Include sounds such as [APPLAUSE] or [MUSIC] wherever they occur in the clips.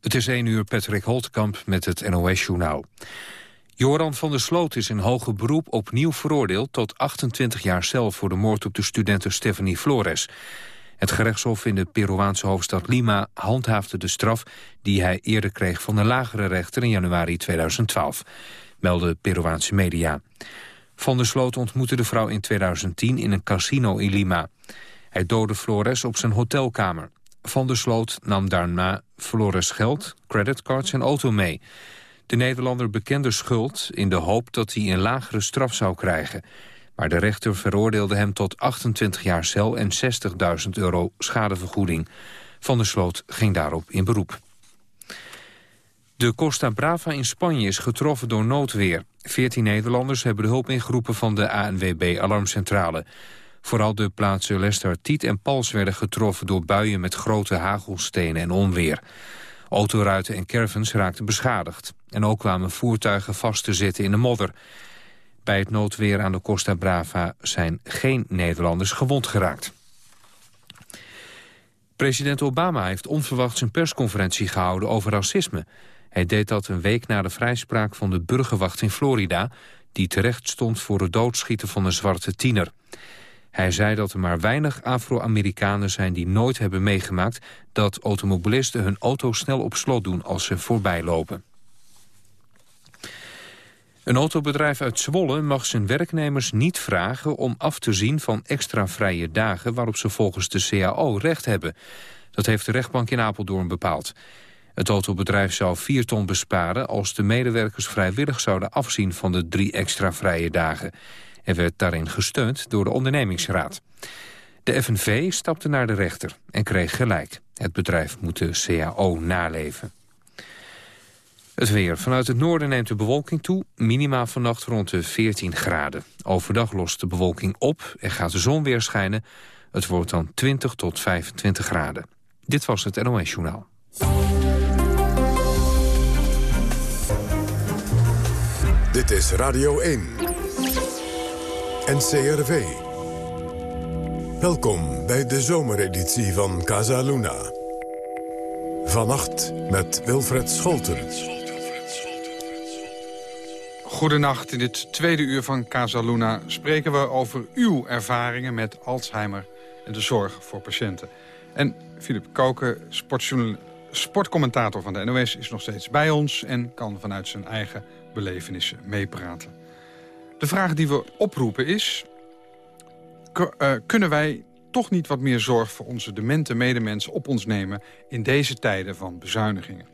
Het is 1 uur Patrick Holtkamp met het NOS-journaal. Joran van der Sloot is in hoger beroep opnieuw veroordeeld... tot 28 jaar cel voor de moord op de studente Stephanie Flores. Het gerechtshof in de Peruaanse hoofdstad Lima handhaafde de straf... die hij eerder kreeg van een lagere rechter in januari 2012, meldde Peruaanse media. Van der Sloot ontmoette de vrouw in 2010 in een casino in Lima. Hij doodde Flores op zijn hotelkamer. Van der Sloot nam daarna Flores geld, creditcards en auto mee. De Nederlander bekende schuld in de hoop dat hij een lagere straf zou krijgen. Maar de rechter veroordeelde hem tot 28 jaar cel en 60.000 euro schadevergoeding. Van der Sloot ging daarop in beroep. De Costa Brava in Spanje is getroffen door noodweer. 14 Nederlanders hebben de hulp ingeroepen van de ANWB-alarmcentrale. Vooral de plaatsen Lester, Tiet en Pals werden getroffen door buien met grote hagelstenen en onweer. Autoruiten en caravans raakten beschadigd. En ook kwamen voertuigen vast te zitten in de modder. Bij het noodweer aan de Costa Brava zijn geen Nederlanders gewond geraakt. President Obama heeft onverwachts een persconferentie gehouden over racisme. Hij deed dat een week na de vrijspraak van de burgerwacht in Florida... die terecht stond voor het doodschieten van een zwarte tiener. Hij zei dat er maar weinig Afro-Amerikanen zijn die nooit hebben meegemaakt... dat automobilisten hun auto snel op slot doen als ze voorbij lopen. Een autobedrijf uit Zwolle mag zijn werknemers niet vragen om af te zien van extra vrije dagen waarop ze volgens de CAO recht hebben. Dat heeft de rechtbank in Apeldoorn bepaald. Het autobedrijf zou 4 ton besparen als de medewerkers vrijwillig zouden afzien van de drie extra vrije dagen. Er werd daarin gesteund door de ondernemingsraad. De FNV stapte naar de rechter en kreeg gelijk. Het bedrijf moet de CAO naleven. Het weer. Vanuit het noorden neemt de bewolking toe. Minima vannacht rond de 14 graden. Overdag lost de bewolking op en gaat de zon weer schijnen. Het wordt dan 20 tot 25 graden. Dit was het NOS Journaal. Dit is Radio 1. NCRV. Welkom bij de zomereditie van Casa Luna. Vannacht met Wilfred Scholten. Goedenacht. In dit tweede uur van Casa Luna spreken we over uw ervaringen met Alzheimer en de zorg voor patiënten. En Filip Koken, sportcommentator van de NOS, is nog steeds bij ons en kan vanuit zijn eigen belevenissen meepraten. De vraag die we oproepen is... Eh, kunnen wij toch niet wat meer zorg voor onze demente medemensen op ons nemen... in deze tijden van bezuinigingen?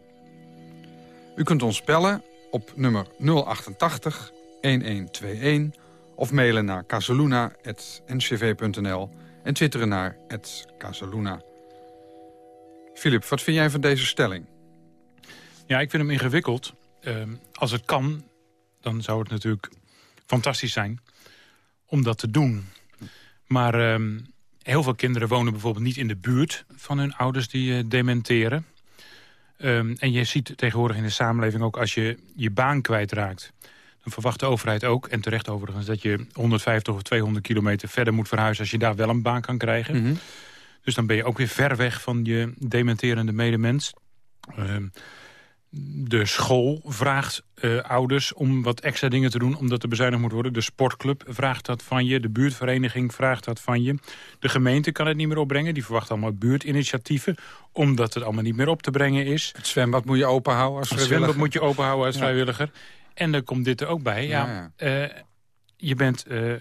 U kunt ons bellen op nummer 088 1121 of mailen naar casaluna.ncv.nl en twitteren naar Casaluna. Filip, wat vind jij van deze stelling? Ja, ik vind hem ingewikkeld. Uh, als het kan, dan zou het natuurlijk fantastisch zijn om dat te doen. Maar uh, heel veel kinderen wonen bijvoorbeeld niet in de buurt van hun ouders die uh, dementeren. Um, en je ziet tegenwoordig in de samenleving ook als je je baan kwijtraakt... dan verwacht de overheid ook, en terecht overigens... dat je 150 of 200 kilometer verder moet verhuizen... als je daar wel een baan kan krijgen. Mm -hmm. Dus dan ben je ook weer ver weg van je dementerende medemens. Um, de school vraagt uh, ouders om wat extra dingen te doen... omdat er bezuinigd moet worden. De sportclub vraagt dat van je. De buurtvereniging vraagt dat van je. De gemeente kan het niet meer opbrengen. Die verwacht allemaal buurtinitiatieven. Omdat het allemaal niet meer op te brengen is. Het zwembad moet je openhouden als vrijwilliger. Het zwembad moet je openhouden als ja. vrijwilliger. En dan komt dit er ook bij. Ja. Uh, je bent... Uh,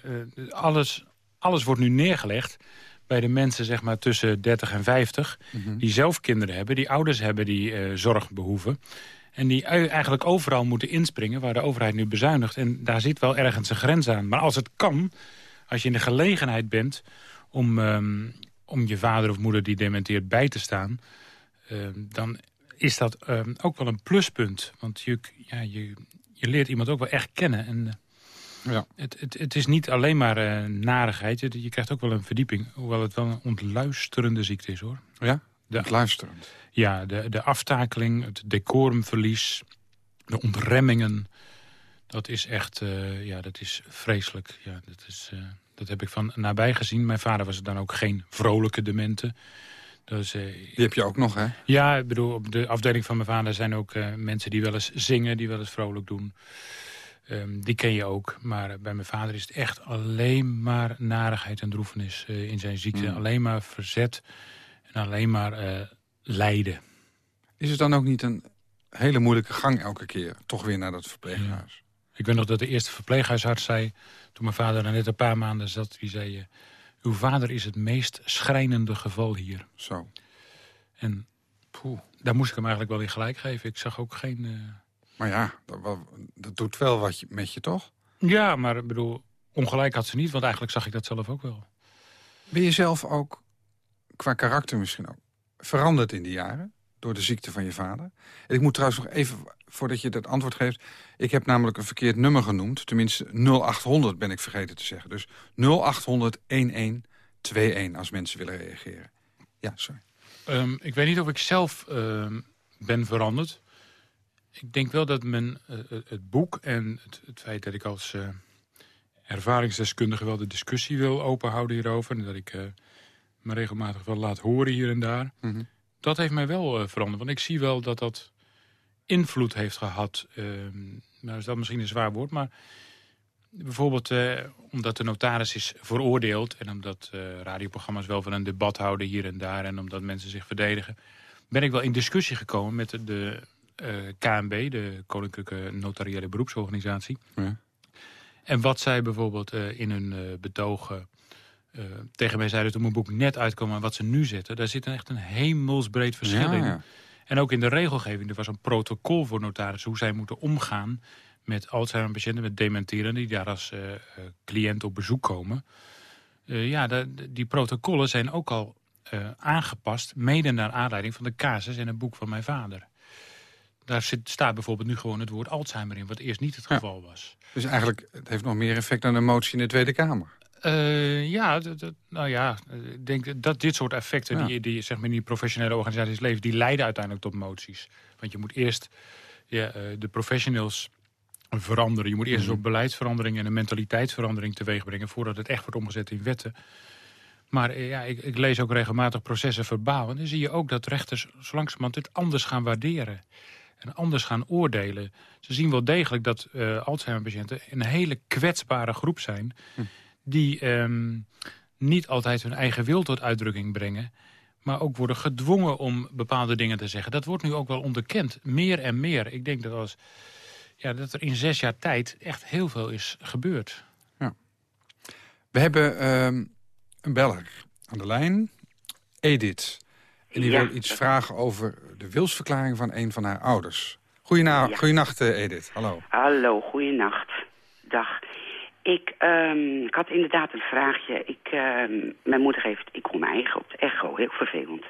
alles, alles wordt nu neergelegd bij de mensen zeg maar, tussen 30 en 50... Mm -hmm. die zelf kinderen hebben, die ouders hebben die uh, zorg behoeven... En die eigenlijk overal moeten inspringen waar de overheid nu bezuinigt. En daar zit wel ergens een grens aan. Maar als het kan, als je in de gelegenheid bent om, um, om je vader of moeder die dementeert bij te staan... Um, dan is dat um, ook wel een pluspunt. Want je, ja, je, je leert iemand ook wel echt kennen. En ja. Het, het, het, is niet alleen maar uh, narigheid. Je, je, krijgt ook wel een verdieping. Hoewel het wel een ontluisterende ziekte is, hoor. Ja? De, ontluisterend? Ja, de, de aftakeling, het decorumverlies, de ontremmingen. Dat is echt, uh, ja, dat is vreselijk. Ja, dat, is, uh, dat heb ik van nabij gezien. Mijn vader was dan ook geen vrolijke demente. Dus, uh, die heb je ook nog, hè? Ja, ik bedoel, op de afdeling van mijn vader zijn ook mensen die wel eens zingen, die wel eens vrolijk doen. Um, die ken je ook. Maar bij mijn vader is het echt alleen maar narigheid en droefenis uh, in zijn ziekte. Mm. Alleen maar verzet en alleen maar lijden. Is het dan ook niet een hele moeilijke gang elke keer? Toch weer naar dat verpleeghuis? Ja. Ik weet nog dat de eerste verpleeghuisarts zei... toen mijn vader er net een paar maanden zat... die zei, uw vader is het meest schrijnende geval hier. Zo. En poeh, daar moest ik hem eigenlijk wel in gelijk geven. Ik zag ook geen... Maar ja, dat, dat, doet wel wat je, met je, toch? Ja, maar ik bedoel, ongelijk had ze niet. Want eigenlijk zag ik dat zelf ook wel. Ben je zelf ook, qua karakter misschien ook, veranderd in die jaren? Door de ziekte van je vader? En ik moet trouwens nog even, voordat je dat antwoord geeft... ik heb namelijk een verkeerd nummer genoemd. Tenminste, 0800 ben ik vergeten te zeggen. Dus 0800 1121 als mensen willen reageren. Ja, sorry. Um, ik weet niet of ik zelf uh, ben veranderd. Ik denk wel dat men uh, het boek en het, het, feit dat ik als uh, ervaringsdeskundige wel de discussie wil openhouden hierover. En dat ik me regelmatig wel laat horen hier en daar. Mm -hmm. Dat heeft mij wel veranderd. Want ik zie wel dat dat invloed heeft gehad. Ehm, nou is dat misschien een zwaar woord, maar bijvoorbeeld omdat de notaris is veroordeeld... en omdat radioprogramma's wel van een debat houden hier en daar... en omdat mensen zich verdedigen... ben ik wel in discussie gekomen met de, de eh, KNB... de Koninklijke Notariële Beroepsorganisatie. Ja. En wat zij bijvoorbeeld in hun betogen tegen mij zeiden... toen mijn boek net uitkwam en wat ze nu zetten... daar zit echt een hemelsbreed verschil ja, in. En ook in de regelgeving, er was een protocol voor notarissen... hoe zij moeten omgaan met Alzheimer-patiënten, met dementerenden... die daar als uh, cliënt op bezoek komen. Uh, ja, de, die protocollen zijn ook al uh, aangepast... mede naar aanleiding van de casus en het boek van mijn vader. Daar zit, staat bijvoorbeeld nu gewoon het woord Alzheimer in... wat eerst niet het geval ja. was. Dus eigenlijk, het heeft nog meer effect dan een motie in de Tweede Kamer. Uh, ja, nou ja, ik denk dat dit soort effecten ja. die, die zeg maar, in die professionele organisaties leven... die leiden uiteindelijk tot moties. Want je moet eerst ja, uh, de professionals veranderen. Je moet eerst mm -hmm. op beleidsverandering en een mentaliteitsverandering teweeg brengen... voordat het echt wordt omgezet in wetten. Maar uh, ja, ik, ik, lees ook regelmatig processen verbaal. En dan zie je ook dat rechters zo langzamerhand het anders gaan waarderen. En anders gaan oordelen. Ze zien wel degelijk dat Alzheimer-patiënten een hele kwetsbare groep zijn... Hm die um, niet altijd hun eigen wil tot uitdrukking brengen... maar ook worden gedwongen om bepaalde dingen te zeggen. Dat wordt nu ook wel onderkend, meer en meer. Ik denk dat, als, ja, dat er in zes jaar tijd echt heel veel is gebeurd. Ja. We hebben um, een beller aan de lijn, Edith. En die ja. wil iets vragen over de wilsverklaring van een van haar ouders. Goedenacht, ja. goedenacht Edith, hallo. Hallo, goedenacht. Dag. Ik, um, ik had inderdaad een vraagje. Ik, um, mijn moeder heeft, ik mijn eigen op de echo, heel vervelend.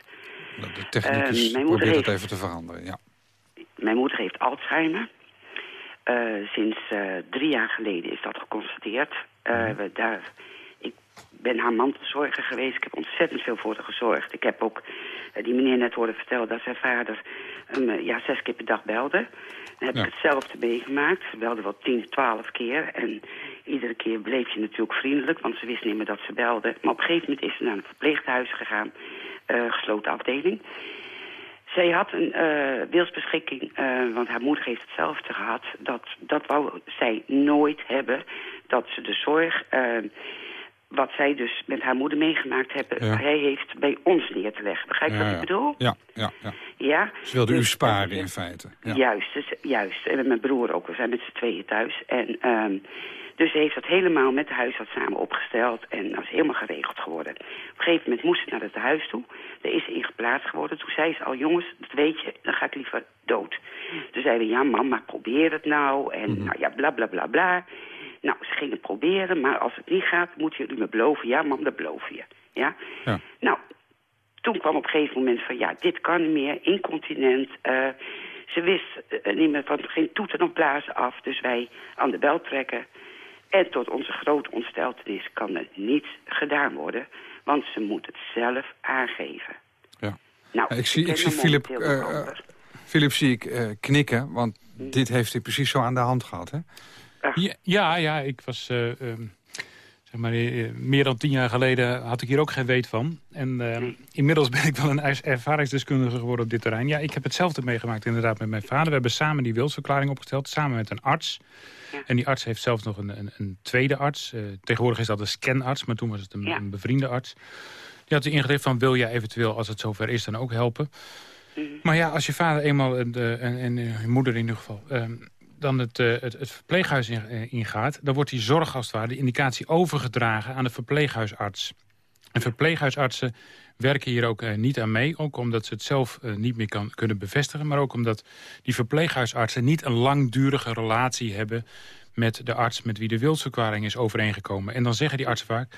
De technicus uh, mijn moeder probeert het even te veranderen, ja. Mijn moeder heeft Alzheimer. Uh, sinds uh, drie jaar geleden is dat geconstateerd. Mm. We, daar, ben haar mantelzorger geweest. Ik heb ontzettend veel voor haar gezorgd. Ik heb ook die meneer net horen vertellen dat zijn vader um, ja, zes keer per dag belde. Dan heb ja. ik hetzelfde meegemaakt. Ze belde wel tien, twaalf keer. En iedere keer bleef je natuurlijk vriendelijk, want ze wist niet meer dat ze belde. Maar op een gegeven moment is ze naar een verpleeghuis gegaan, uh, gesloten afdeling. Zij had een uh, wilsbeschikking, uh, want haar moeder heeft hetzelfde gehad. Dat, dat wou zij nooit hebben, dat ze de zorg... Uh, wat zij dus met haar moeder meegemaakt hebben... Ja. hij heeft bij ons neer te leggen. Begrijp je ja, wat ik bedoel? Ja, ja, ja. ja? Ze wilde dus, u sparen in feite. Ja. Juist, dus, juist. En met mijn broer ook. We zijn met z'n tweeën thuis. En... Um, dus ze heeft dat helemaal met de huisarts samen opgesteld. En dat is helemaal geregeld geworden. Op een gegeven moment moest ze naar het huis toe. Daar is ze in geplaatst geworden. Toen zei ze al, jongens, dat weet je, dan ga ik liever dood. Toen zeiden we, ja mama, probeer het nou. En mm -hmm. nou ja, bla bla bla bla. Nou, ze gingen proberen, maar als het niet gaat, moeten jullie me beloven. Ja, mam, dat beloven je. Ja? ja. Nou, toen kwam op een gegeven moment van, ja, dit kan niet meer, incontinent. Uh, ze wist uh, niet meer, van geen toeten of blazen af. Dus wij aan de bel trekken. En tot onze grote ontsteltenis kan er niets gedaan worden. Want ze moet het zelf aangeven. Ja. Nou, ik zie, ik zie Philip, uh, Philip zie ik knikken, want hm. dit heeft hij precies zo aan de hand gehad, hè? Ja, ja, ja, ik was... Uh, um, Zeg maar, eh, meer dan tien jaar geleden had ik hier ook geen weet van. En uh, inmiddels ben ik wel een ervaringsdeskundige geworden op dit terrein. Ja, ik heb hetzelfde meegemaakt inderdaad met mijn vader. We hebben samen die wilsverklaring opgesteld, samen met een arts. En die arts heeft zelfs nog een, een, een tweede arts. Uh, tegenwoordig is dat een scanarts, maar toen was het een, een bevriende arts. Die had ingericht van, wil jij eventueel, als het zover is, dan ook helpen? Mhm. Maar ja, als je vader eenmaal, en, en, en je moeder in ieder geval... Ehm, dan het, uh, het, het, verpleeghuis eh, ingaat... dan wordt die zorg als het ware, de indicatie overgedragen aan de verpleeghuisarts. En verpleeghuisartsen werken hier ook uh, niet aan mee. Ook omdat ze het zelf niet meer kan, kunnen bevestigen. Maar ook omdat die verpleeghuisartsen niet een langdurige relatie hebben... met de arts met wie de wilsverklaring is overeengekomen. En dan zeggen die artsen vaak...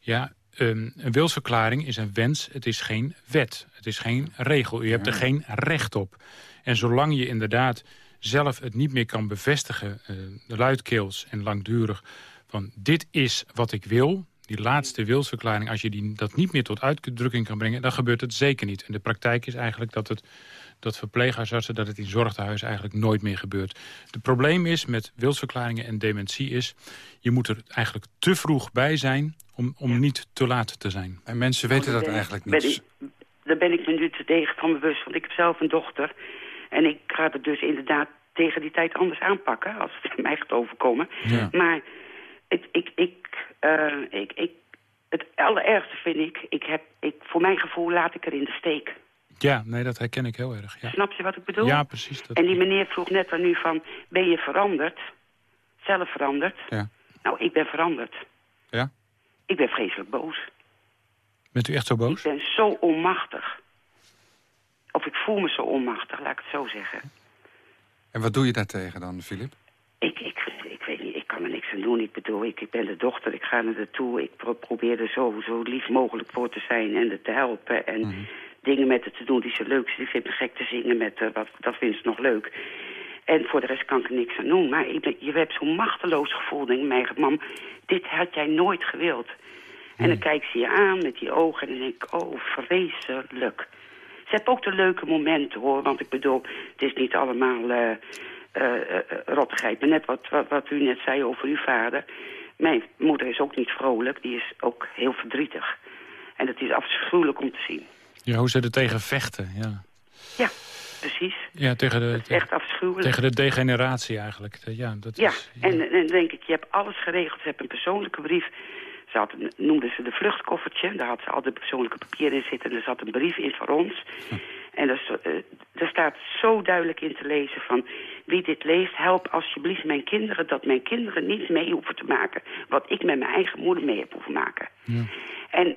ja, um, een wilsverklaring is een wens, het is geen wet. Het is geen regel. U hebt er geen recht op. En zolang je inderdaad zelf het niet meer kan bevestigen, uh, luidkeels en langdurig, van dit is wat ik wil, die laatste wilsverklaring, als je die, dat niet meer tot uitdrukking kan brengen, dan gebeurt het zeker niet. En de praktijk is eigenlijk dat het dat verpleeghuisartsen, dat het in zorgtehuizen eigenlijk nooit meer gebeurt. Het probleem is met wilsverklaringen en dementie is, je moet er eigenlijk te vroeg bij zijn om, om niet te laat te zijn. En mensen weten dat eigenlijk niet. daar ben ik me nu te tegen van bewust, want ik heb zelf een dochter en ik ga het dus inderdaad tegen die tijd anders aanpakken... als het [LAUGHS] mij gaat overkomen. Maar het, ik, ik, uh, ik, ik, het allerergste vind ik, ik heb, ik, voor mijn gevoel laat ik er in de steek. Ja, nee, dat herken ik heel erg. Ja. Snap je wat ik bedoel? Ja, precies. Dat... En die meneer vroeg net aan nu van, ben je veranderd? Zelf veranderd? Ja. Nou, ik ben veranderd. Ja? Ik ben vreselijk boos. Bent u echt zo boos? Ik ben zo onmachtig. Of ik voel me zo onmachtig, laat ik het zo zeggen. En wat doe je daartegen dan, Filip? Ik, ik, ik weet niet, ik kan er niks aan doen. Ik bedoel, ik, ik ben de dochter, ik ga naar de toe. Ik probeer er zo, zo lief mogelijk voor te zijn en er te helpen. En mhm. dingen met het te doen die ze leuk vindt. Ik vind het gek te zingen met uh, wat, dat vindt ze nog leuk. En voor de rest kan ik er niks aan doen. Maar ik ben, je hebt zo'n machteloos gevoel. Denk ik, mij, mam, dit had jij nooit gewild. En dan mhm. kijk ze je aan met die ogen en dan denk ik, oh, vreselijk. Ze hebben ook de leuke momenten, hoor. Want ik bedoel, het is niet allemaal uh, uh, rottigheid. Maar net wat, wat, wat, u net zei over uw vader. Mijn moeder is ook niet vrolijk. Die is ook heel verdrietig. En het is afschuwelijk om te zien. Ja, hoe ze er tegen vechten, ja. Ja, precies. Ja, tegen de, echt afschuwelijk. Tegen de degeneratie eigenlijk. Ja, dat ja, is, ja. En, en dan denk ik, je hebt alles geregeld. Ze hebben een persoonlijke brief ze had, noemden ze de vluchtkoffertje. Daar had ze al de persoonlijke papieren in zitten. En er zat een brief in voor ons. Hm. En er, uh, er, staat zo duidelijk in te lezen van... wie dit leest, help alsjeblieft mijn kinderen... dat mijn kinderen niet mee hoeven te maken... wat ik met mijn eigen moeder mee heb hoeven maken. Ja. En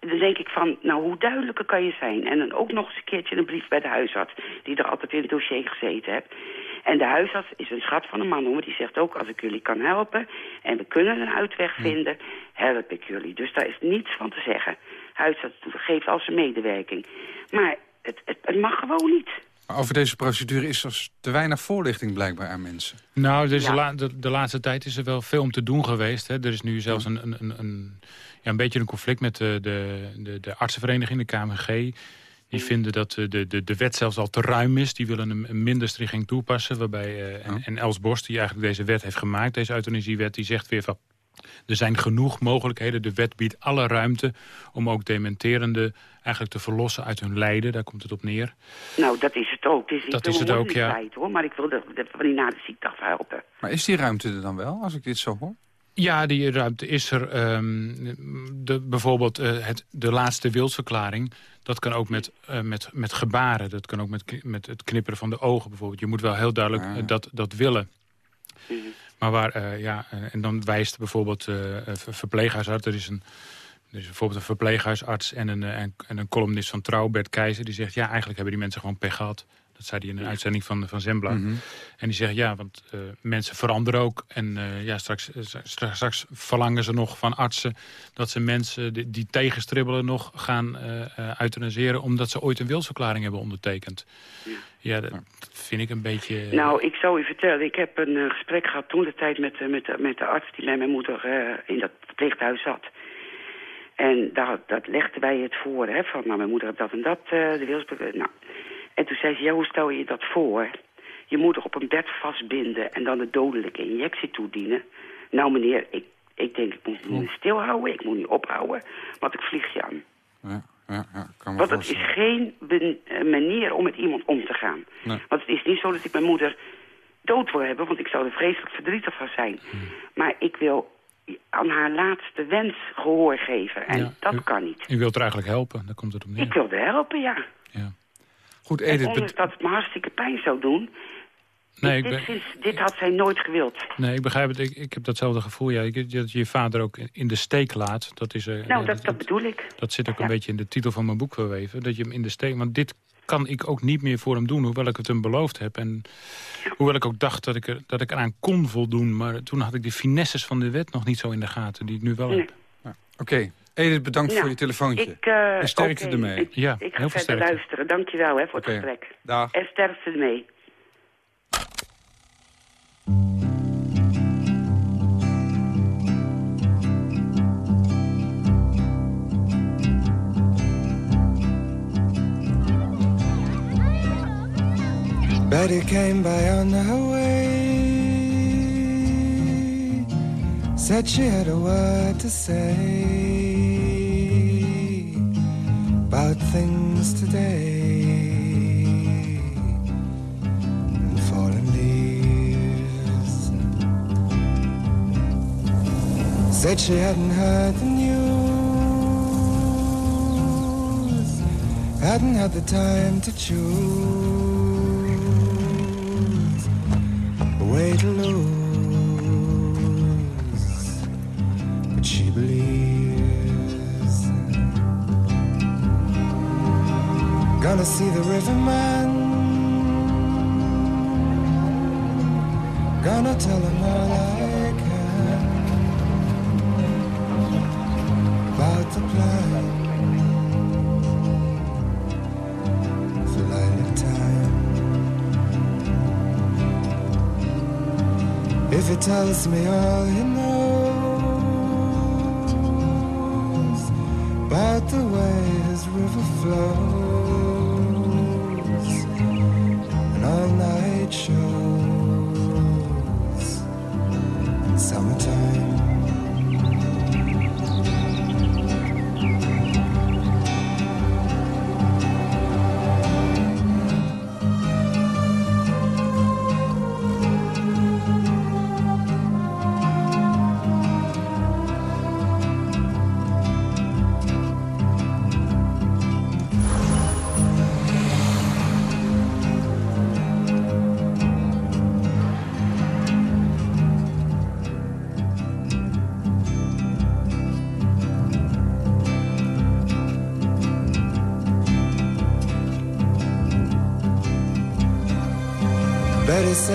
dan denk ik van, nou, hoe duidelijker kan je zijn? En dan ook nog eens een keertje een brief bij de huisarts... die er altijd in het dossier gezeten heeft. En de huisarts is een schat van een man, hoor. Die zegt ook, als ik jullie kan helpen... en we kunnen een uitweg vinden, help ik jullie. Dus daar is niets van te zeggen. Huisarts geeft al zijn medewerking. Maar het, het, het mag gewoon niet. Maar over deze procedure is er te weinig voorlichting blijkbaar aan mensen. Nou, la de, de, laatste tijd is er wel veel om te doen geweest. Hè. Er is nu zelfs een, een, een, ja, een beetje een conflict met de, de, de, de artsenvereniging, de KMG... Die vinden dat de, de, de wet zelfs al te ruim is. Die willen een, minder streng toepassen. Waarbij, uh, en, en, Els Borst, die eigenlijk deze wet heeft gemaakt, deze euthanasiewet... die zegt weer van, er zijn genoeg mogelijkheden. De wet biedt alle ruimte om ook dementerende eigenlijk te verlossen uit hun lijden. Daar komt het op neer. Nou, dat is het ook. Het is dat is het ook, ja. hoor, maar ik wil de, de, de, na de ziekte helpen. Maar is die ruimte er dan wel, als ik dit zo hoor? Ja, die ruimte is er. Um, de, bijvoorbeeld uh, het, de laatste wilsverklaring. Dat kan ook met, uh, met, met gebaren. Dat kan ook met, met het knipperen van de ogen bijvoorbeeld. Je moet wel heel duidelijk uh, dat, dat willen. Mm -hmm. Maar waar, ja, en dan wijst bijvoorbeeld verpleeghuisarts. Er is een, bijvoorbeeld een verpleeghuisarts en een, en, en een columnist van Trouw, Bert Keizer. Die zegt, ja, eigenlijk hebben die mensen gewoon pech gehad. Dat zei hij in een uitzending van, van Zembla. Mhm. En die zegt, ja, want uh, mensen veranderen ook. En uh, ja, straks, uh, straks, straks, verlangen ze nog van artsen... dat ze mensen die, die tegenstribbelen nog gaan euthanaseren... omdat ze ooit een wilsverklaring hebben ondertekend. Ja, ja dat, dat, vind ik een beetje... Nou, ik zou u vertellen, ik heb een gesprek gehad toen de tijd... met, met, met de arts die bij mijn moeder in dat verpleeghuis zat... En daar, dat legden wij het voor, hè, van nou, mijn moeder heeft dat en dat, de wilsverklaring. Nou, en toen zei ze, ja, hoe stel je dat voor? Je moeder op een bed vastbinden en dan een dodelijke injectie toedienen. Nou meneer, ik, Ik denk, ik moet me stilhouden, ik moet niet ophouden, want ik vlieg je aan. Ja, ja, ja, kan me Want het is geen eh, manier om met iemand om te gaan. Nee. Want het is niet zo dat ik mijn moeder dood wil hebben... want ik zou er vreselijk verdrietig van zijn. Hmm. Maar ik wil aan haar laatste wens gehoor geven. En Ja, dat u- kan niet. U wilt er eigenlijk helpen, daar komt het op Ik neer. wilde helpen, ja. Ja. Goed, Edith, ondanks dat het me hartstikke pijn zou doen... Nee, ik, dit, ben- vindt- dit had zij nooit gewild. nee, ik begrijp het. Ik, ik heb datzelfde gevoel. Ja. Ik, dat je je vader ook in de steek laat. Dat, is, eh, Nou, ja, dat, dat bedoel ik. dat zit ook Ja. een beetje in de titel van mijn boek verweven. Dat je hem in de steek... Want dit kan ik ook niet meer voor hem doen, hoewel ik het hem beloofd heb. En hoewel ik ook dacht dat ik, er, dat ik eraan kon voldoen. Maar toen had ik de finesses van de wet nog niet zo in de gaten, die ik nu wel Nee. heb. Oké, Edith, bedankt Nou, voor je telefoontje. Ik, eh, En sterkte oké, ermee. Ik, Ja, ik heel ga veel verder sterkte. luisteren. Dankjewel hè, voor het Oké. gesprek. Dag. En sterkte ermee. Betty came by on her way. Said she had a word to say about things today and fallen leaves. Said she hadn't heard the news, hadn't had the time to choose a way to lose, but she believes. Gonna see the riverman. Gonna tell him all I can about the plan. If he tells me all he knows about the way his river flows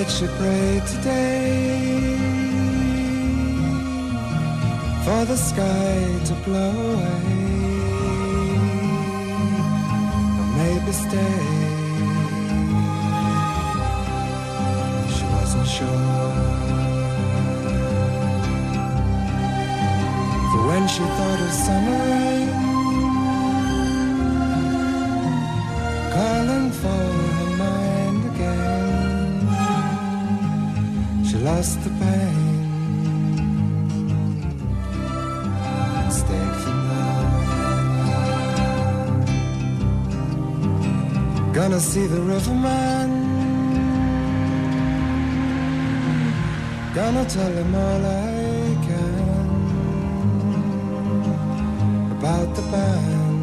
Said she prayed today for the sky to blow away, or maybe stay. She wasn't sure. For when she thought of summer Gonna see the riverman. Gonna tell him all I can about the band.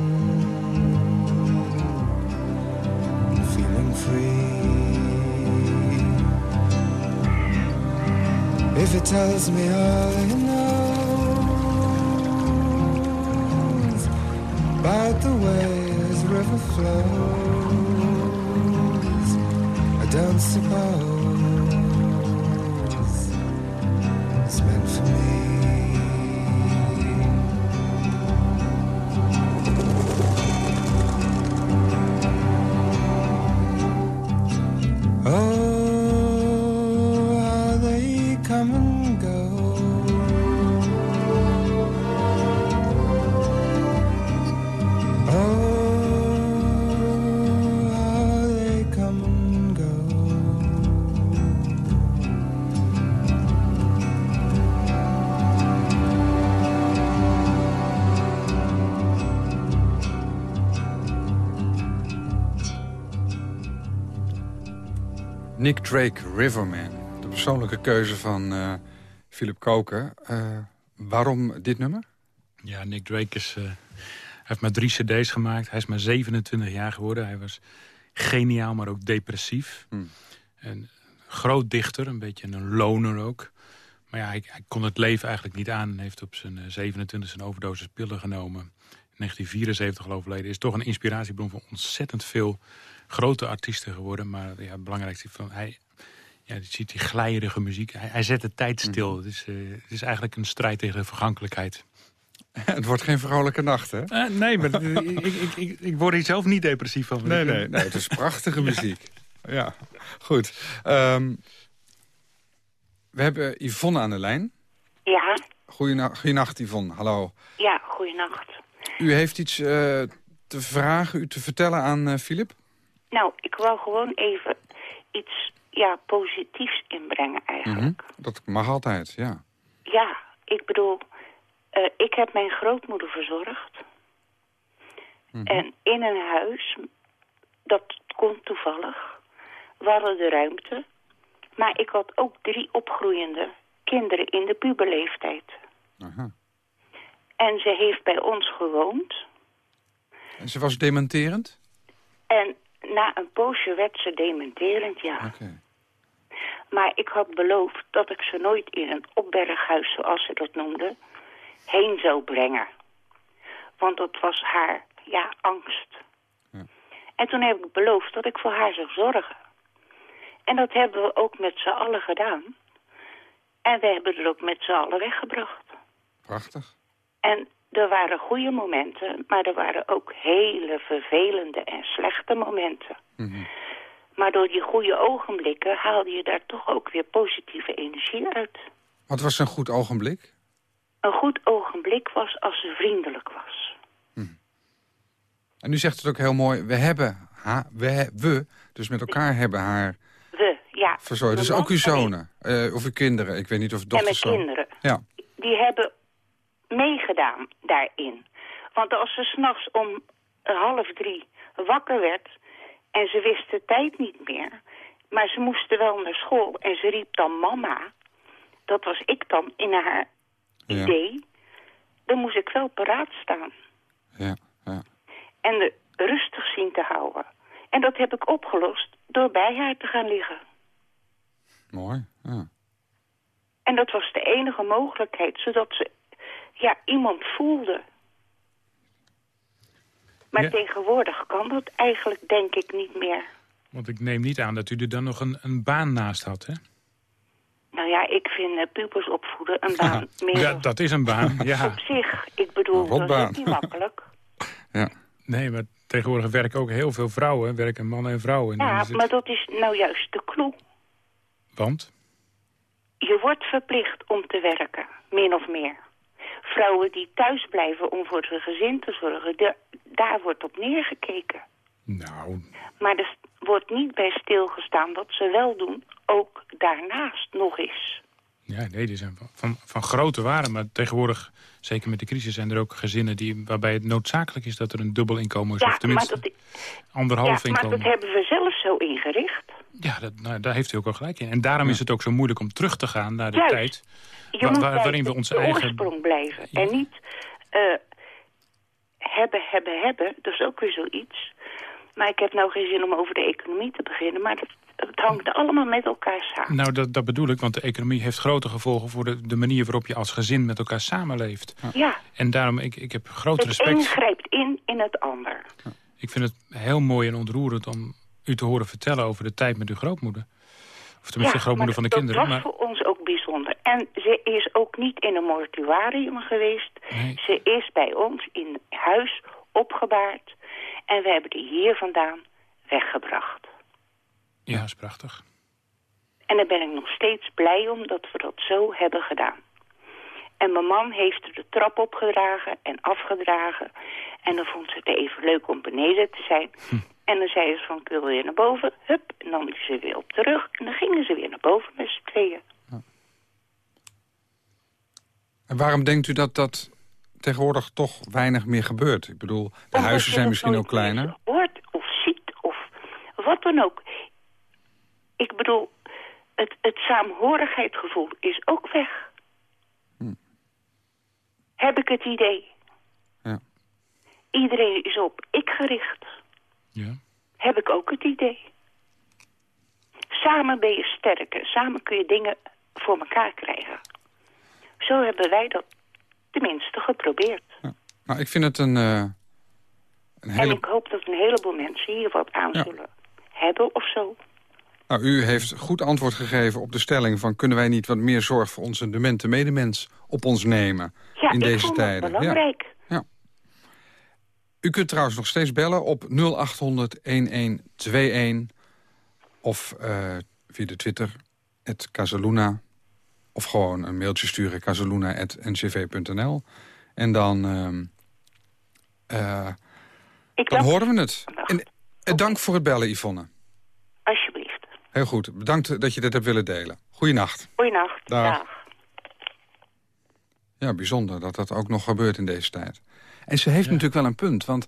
Feeling free. If he tells me all he knows about the way his river flows, dance about Nick Drake, Riverman. De persoonlijke keuze van uh, Philip Koken. Uh, waarom dit nummer? Ja, Nick Drake is, uh, heeft maar drie cd's gemaakt. Hij is maar 27 jaar geworden. Hij was geniaal, maar ook depressief. Hmm. Een groot dichter, een beetje een loner ook. Maar ja, hij, hij, kon het leven eigenlijk niet aan. En heeft op zijn 27 een overdosis pillen genomen. In 1974 overleden. Is toch een inspiratiebron voor ontzettend veel grote artiesten geworden. Maar ja, het belangrijkste van hij... Ja, je ziet die glijerige muziek. Hij, hij zet de tijd mhm. stil. Het, is, uh, het is eigenlijk een strijd tegen de vergankelijkheid. [LAUGHS] Het wordt geen vrolijke nacht, hè? Uh, nee, maar [LAUGHS] ik, ik, ik, ik, word hier zelf niet depressief van. Nee, nee, nee het is prachtige [LAUGHS] muziek. Ja, goed. Um, we hebben Yvonne aan de lijn. Ja. Goedenacht, Yvonne. Hallo. Ja, goedenacht. U heeft iets uh, te vragen, u te vertellen aan Filip? Nou, ik wil gewoon even iets ja, positiefs inbrengen eigenlijk. Mhm. Dat mag altijd, ja. Ja, ik bedoel, uh, ik heb mijn grootmoeder verzorgd. Mm En in een huis, dat kon toevallig, waren de ruimte. Maar ik had ook drie opgroeiende kinderen in de puberleeftijd. Aha. En ze heeft bij ons gewoond. En ze was dementerend? En na een poosje werd ze dementerend, ja. Maar ik had beloofd dat ik ze nooit in een opberghuis, zoals ze dat noemde, heen zou brengen. Want dat was haar, ja, angst. Ja. En toen heb ik beloofd dat ik voor haar zou zorgen. En dat hebben we ook met z'n allen gedaan. En we hebben er ook met z'n allen weggebracht. Prachtig. En er waren goede momenten, maar er waren ook hele vervelende en slechte momenten. Mhm. Maar door die goede ogenblikken haalde je daar toch ook weer positieve energie uit. Wat was een goed ogenblik? Een goed ogenblik was als ze vriendelijk was. Mhm. En u zegt het ook heel mooi, we hebben, ha, we, we, dus met elkaar hebben haar we, ja. verzorgd. Dus ook uw zonen, uh, of uw kinderen, ik weet niet of dochters... En mijn kinderen. Ja. Die hebben meegedaan daarin. Want als ze s'nachts om half drie wakker werd en ze wist de tijd niet meer... maar ze moesten wel naar school en ze riep dan mama... dat was ik dan in haar idee... dan moest ik wel paraat staan. Ja, ja. En de rustig zien te houden. En dat heb ik opgelost door bij haar te gaan liggen. Mooi, ja. En dat was de enige mogelijkheid, zodat ze ja, iemand voelde. Maar tegenwoordig kan dat eigenlijk denk ik niet meer. Want ik neem niet aan dat u er dan nog een, een baan naast had, hè? Nou ja, ik vind uh, pubers opvoeden een baan meer... Ja, dat is een baan, [LAUGHS] ja. Op zich, ik bedoel, dat is niet makkelijk. [LAUGHS] ja. Nee, maar tegenwoordig werken ook heel veel vrouwen, werken mannen en vrouwen. Ja, maar dat is nou juist de clue. Want? Je wordt verplicht om te werken, min of meer vrouwen die thuis blijven om voor hun gezin te zorgen, daar wordt op neergekeken. Nou... Maar er wordt niet bij stilgestaan wat ze wel doen, ook daarnaast nog eens. Ja, nee, die zijn van, van, grote waarde. Maar tegenwoordig, zeker met de crisis, zijn er ook gezinnen die, waarbij het noodzakelijk is dat er een dubbel inkomen is. Ja, of tenminste maar dat, anderhalf ja, inkomen. maar dat hebben we zelf zo ingericht. Ja, dat, nou, daar heeft u ook al gelijk in. En daarom is het ook zo moeilijk om terug te gaan naar de Juist. tijd... Je moet waarin we onze eigen... oorsprong blijven. En niet uh, hebben, hebben, hebben. Dat is ook weer zoiets. Maar ik heb nou geen zin om over de economie te beginnen. Maar dat, het hangt allemaal met elkaar samen. Nou, dat, dat bedoel ik. Want de economie heeft grote gevolgen... voor de, de manier waarop je als gezin met elkaar samenleeft. Ja. En daarom, ik, ik heb groot respect... Het een grijpt in in het ander. Ik vind het heel mooi en ontroerend om u te horen vertellen... over de tijd met uw grootmoeder. Of tenminste de grootmoeder van de kinderen. dat was voor ons ook bijzonder. En ze is ook niet in een mortuarium geweest. Ze is bij ons in huis opgebaard. En we hebben die hier vandaan weggebracht. Ja, dat is prachtig. En daar ben ik nog steeds blij om dat we dat zo hebben gedaan. En mijn man heeft er de trap opgedragen en afgedragen. En dan vond ze het even leuk om beneden te zijn. Hm. En dan zei ze van, ik wil weer naar boven. Hup, en dan liep ze weer op terug. En dan gingen ze weer naar boven met z'n tweeën. En waarom denkt u dat dat tegenwoordig toch weinig meer gebeurt? Ik bedoel, de huizen zijn misschien ook kleiner. hoort of ziet of wat dan ook. Ik bedoel, het, het saamhorigheidsgevoel is ook weg. Hm. Heb ik het idee. Ja. Iedereen is op ik gericht. Ja. Heb ik ook het idee. Samen ben je sterker. Samen kun je dingen voor elkaar krijgen. Zo hebben wij dat tenminste geprobeerd. Nou, ik vind het een, eh, een En ik hoop dat een heleboel mensen hier wat aan Ja. zullen hebben of zo. Nou, u heeft goed antwoord gegeven op de stelling van... kunnen wij niet wat meer zorg voor onze demente medemens op ons nemen Ja, in ik deze vond tijden? het belangrijk. U kunt trouwens nog steeds bellen op 0800-1121 of eh, via de Twitter, het Casaluna. Of gewoon een mailtje sturen, casaluna.ncv.nl. En dan, ehm, eh, dan dank horen we het. En, eh, dank voor het bellen, Yvonne. alsjeblieft. Heel goed. Bedankt dat je dit hebt willen delen. Goeienacht. Goeienacht. Dag. Dag. Ja, bijzonder dat dat ook nog gebeurt in deze tijd. En ze heeft natuurlijk wel een punt, want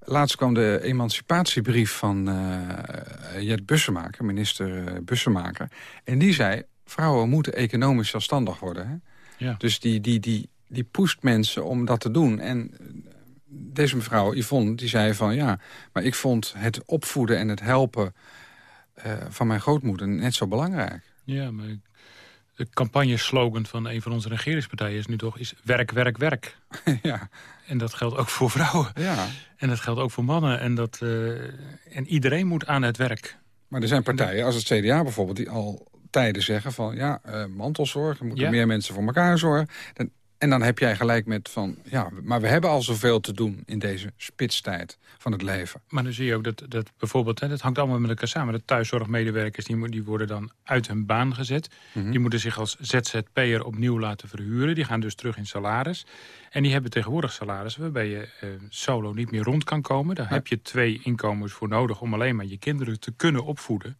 laatst kwam de emancipatiebrief van eh Jet Bussemaker, minister eh, Bussemaker. En die zei, vrouwen moeten economisch zelfstandig worden. Hè? Ja. Dus die, die, die, die pusht mensen om dat te doen. En eh, deze mevrouw, Yvonne, die zei van ja, maar ik vond het opvoeden en het helpen van mijn grootmoeder net zo belangrijk. Ja, maar de campagneslogan van een van onze regeringspartijen is nu toch... is werk, werk, werk. [LAUGHS] ja, En dat geldt ook voor vrouwen. ja. En dat geldt ook voor mannen. En, dat, eh, en iedereen moet aan het werk. Maar er zijn partijen, als het CDA bijvoorbeeld, die al tijden zeggen van ja, eh, mantelzorg, er moeten Ja. meer mensen voor elkaar zorgen. Dan, en dan heb jij gelijk met van ja, maar we hebben al zoveel te doen in deze spitstijd van het leven. Maar dan zie je ook dat, dat bijvoorbeeld, hè, dat hangt allemaal met elkaar samen. De thuiszorgmedewerkers die, die worden dan uit hun baan gezet. Die moeten zich als ZZP'er opnieuw laten verhuren. Die gaan dus terug in salaris. En die hebben tegenwoordig salaris waarbij je eh, solo niet meer rond kan komen. Daar heb je twee inkomens voor nodig om alleen maar je kinderen te kunnen opvoeden.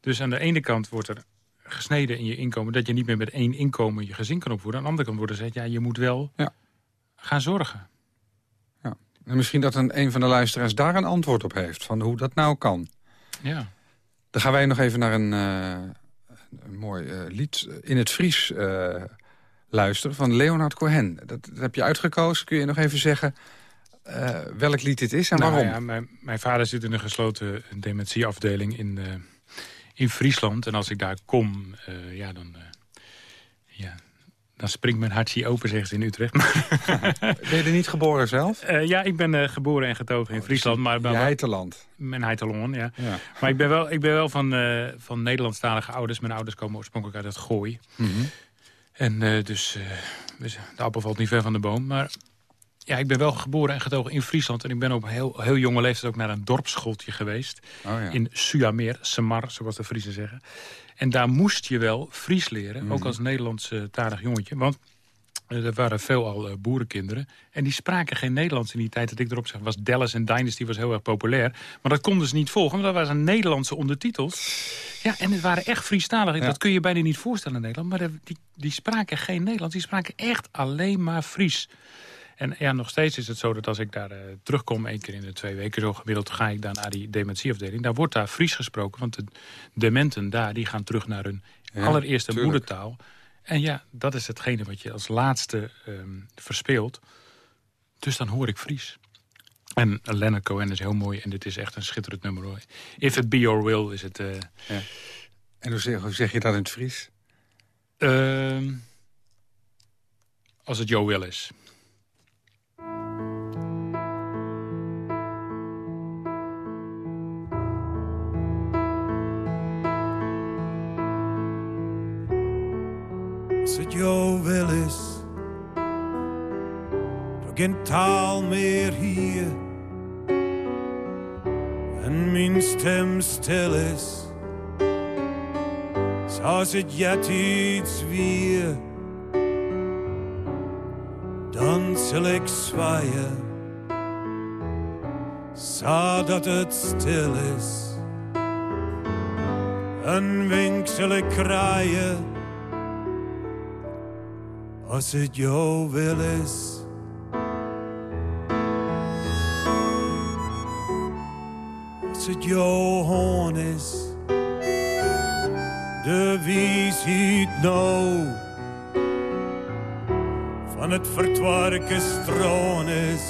Dus aan de ene kant wordt er gesneden in je inkomen... dat je niet meer met één inkomen je gezin kan opvoeden. Aan de andere kant wordt er gezegd, ja, je moet wel Ja. gaan zorgen. En misschien dat een, een van de luisteraars daar een antwoord op heeft, van hoe dat nou kan. Ja. Dan gaan wij nog even naar een, eh, een mooi eh, lied in het Fries eh, luisteren van Leonard Cohen. Dat, dat heb je uitgekozen. Kun je nog even zeggen welk lied dit is en Nou waarom? ja, mijn, mijn vader zit in een gesloten dementieafdeling in, in Friesland. En als ik daar kom, eh, ja, dan, eh, ja, dan springt mijn hartje open, zeggen ze in Utrecht. [LAUGHS] Ben je er niet geboren zelf? eh, ja, ik ben geboren en getogen in Friesland. Maar ben heiteland. mijn heitalon, ja. Ja. Maar ik ben wel, ik ben wel van, van Nederlandstalige ouders. Mijn ouders komen oorspronkelijk uit het Gooi. Mhm. En dus, dus de appel valt niet ver van de boom. Maar ja, ik ben wel geboren en getogen in Friesland. En ik ben op heel, heel jonge leeftijd ook naar een dorpsschooltje geweest. Oh, ja. In Suameer, Semar, zoals de Friesen zeggen. En daar moest je wel Fries leren, Mhm. ook als Nederlandse talig jongetje. Want eh, er waren veelal eh, boerenkinderen. En die spraken geen Nederlands in die tijd dat ik erop zeg. Was Dallas en Dynasty was heel erg populair. Maar dat konden ze niet volgen, want dat waren Nederlandse ondertitels. Ja, en het waren echt Friestalig. Ja. Dat kun je bijna niet voorstellen in Nederland. Maar die, die spraken geen Nederlands. Die spraken echt alleen maar Fries. En ja, nog steeds is het zo dat als ik daar eh, terugkom... één keer in de twee weken zo gemiddeld... ga ik dan naar die dementieafdeling. Daar wordt daar Fries gesproken. Want de dementen daar, die gaan terug naar hun Ja, allereerste tuurlijk. moedertaal. En ja, dat is hetgene wat je als laatste ehm, verspeelt. Dus dan hoor ik Fries. En Leonard Cohen is heel mooi. En dit is echt een schitterend nummer. Hoor. If it be your will is het... eh, En hoe zeg, hoe zeg je dat in het Fries? ehm, als het jouw wil is. Als het jouw wil is, door taal meer hier. En mijn stem stil is, zoals het jet iets weer. Dan zal ik zwaaien, zodat het stil is. Een wink zal ik kraaien als het jouw wil is. Als het jouw hoorn is, De wie ziet nou van het vertwarke stroon is,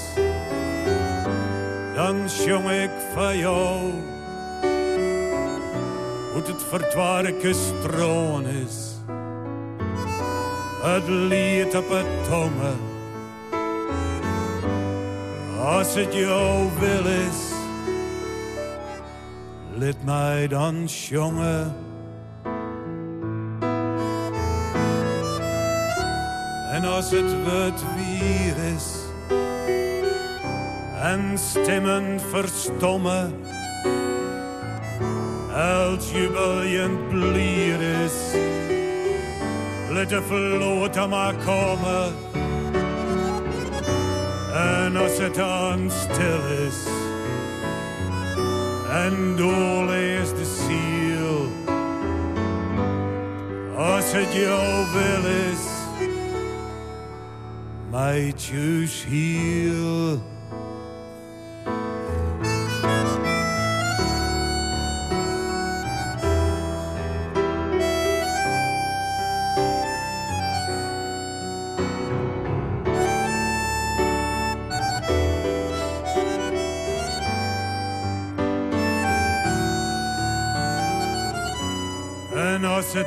dan jong ik van jou hoe het vertwarke stroon is. Het lied op het tongen, als het jou wil is, let mij dan jongen. En als het wat wier is en stemmen verstommen, als jubelend blier is, let de vloot maar komen. En als het dan stil is en doel is de ziel, als het jou wil is mij tjus hier.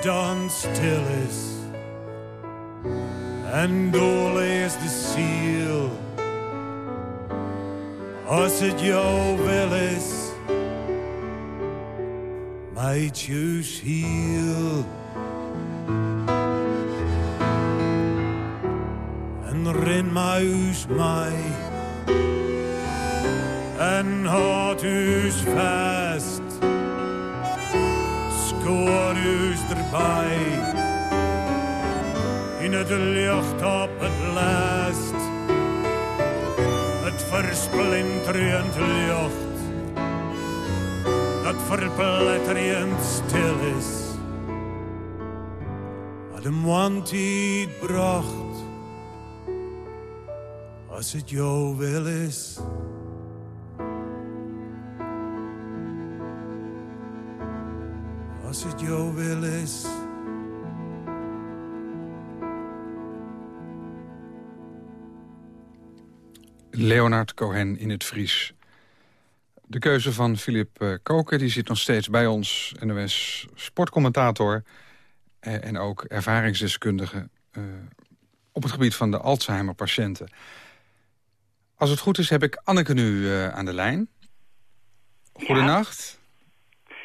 En als het dan stil is en dol is de ziel. Als het jou wil is, mij tjus hiel. En ren mij us mij, en houd us vast. Scoor us erbij in het licht op het last. Het versplinterend licht, dat verpletterend stil is. Wat hem want niet bracht, als het jou wil is. Het jou wil is. Leonard Cohen in het Fries. De keuze van Filip uh, Koken, die zit nog steeds bij ons. NOS sportcommentator eh, en ook ervaringsdeskundige... Uh, op het gebied van de Alzheimer-patiënten. Als het goed is, heb ik Anneke nu uh, aan de lijn. Goedenacht. Ja.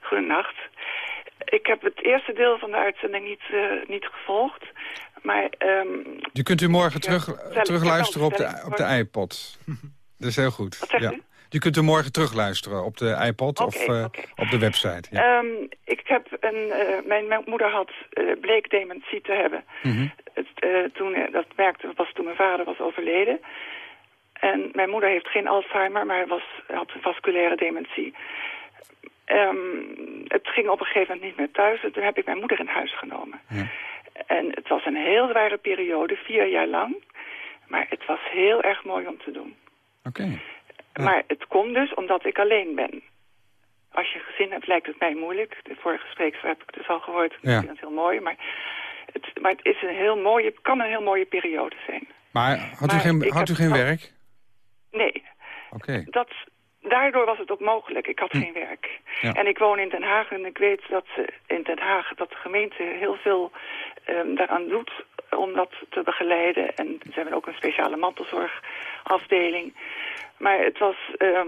Goedenacht. Ik heb het eerste deel van de uitzending niet, uh, niet gevolgd. Maar, um, Die kunt u morgen terug, terugluisteren op de, op de iPod. [LAUGHS] Dat is heel goed. Wat zegt ja. u? Die kunt u morgen terugluisteren op de iPod of uh, oké. op de website. Ja. Um, ik heb een, uh, mijn, mijn moeder had bleek dementie te hebben. Het, uh, toen, dat merkte was toen mijn vader was overleden. En mijn moeder heeft geen Alzheimer, maar was, had vasculaire dementie. Um, het ging op een gegeven moment niet meer thuis. En toen heb ik mijn moeder in huis genomen. Ja. En het was een heel zware periode, vier jaar lang. Maar het was heel erg mooi om te doen. Oké. Ja. Maar het komt dus omdat ik alleen ben. Als je gezin hebt, lijkt het mij moeilijk. De vorige spreekster heb ik dus al gehoord. Ik Ja. vind het heel mooi. Maar het, maar het is een heel mooie, kan een heel mooie periode zijn. Maar had u Maar geen, ik had u geen werk? Nee, Oké. dat, daardoor was het ook mogelijk. Ik had Hm. geen werk. Ja. En ik woon in Den Haag en ik weet dat ze in Den Haag, dat de gemeente heel veel ehm, daaraan doet om dat te begeleiden. En ze hebben ook een speciale mantelzorgafdeling. Maar het was eh,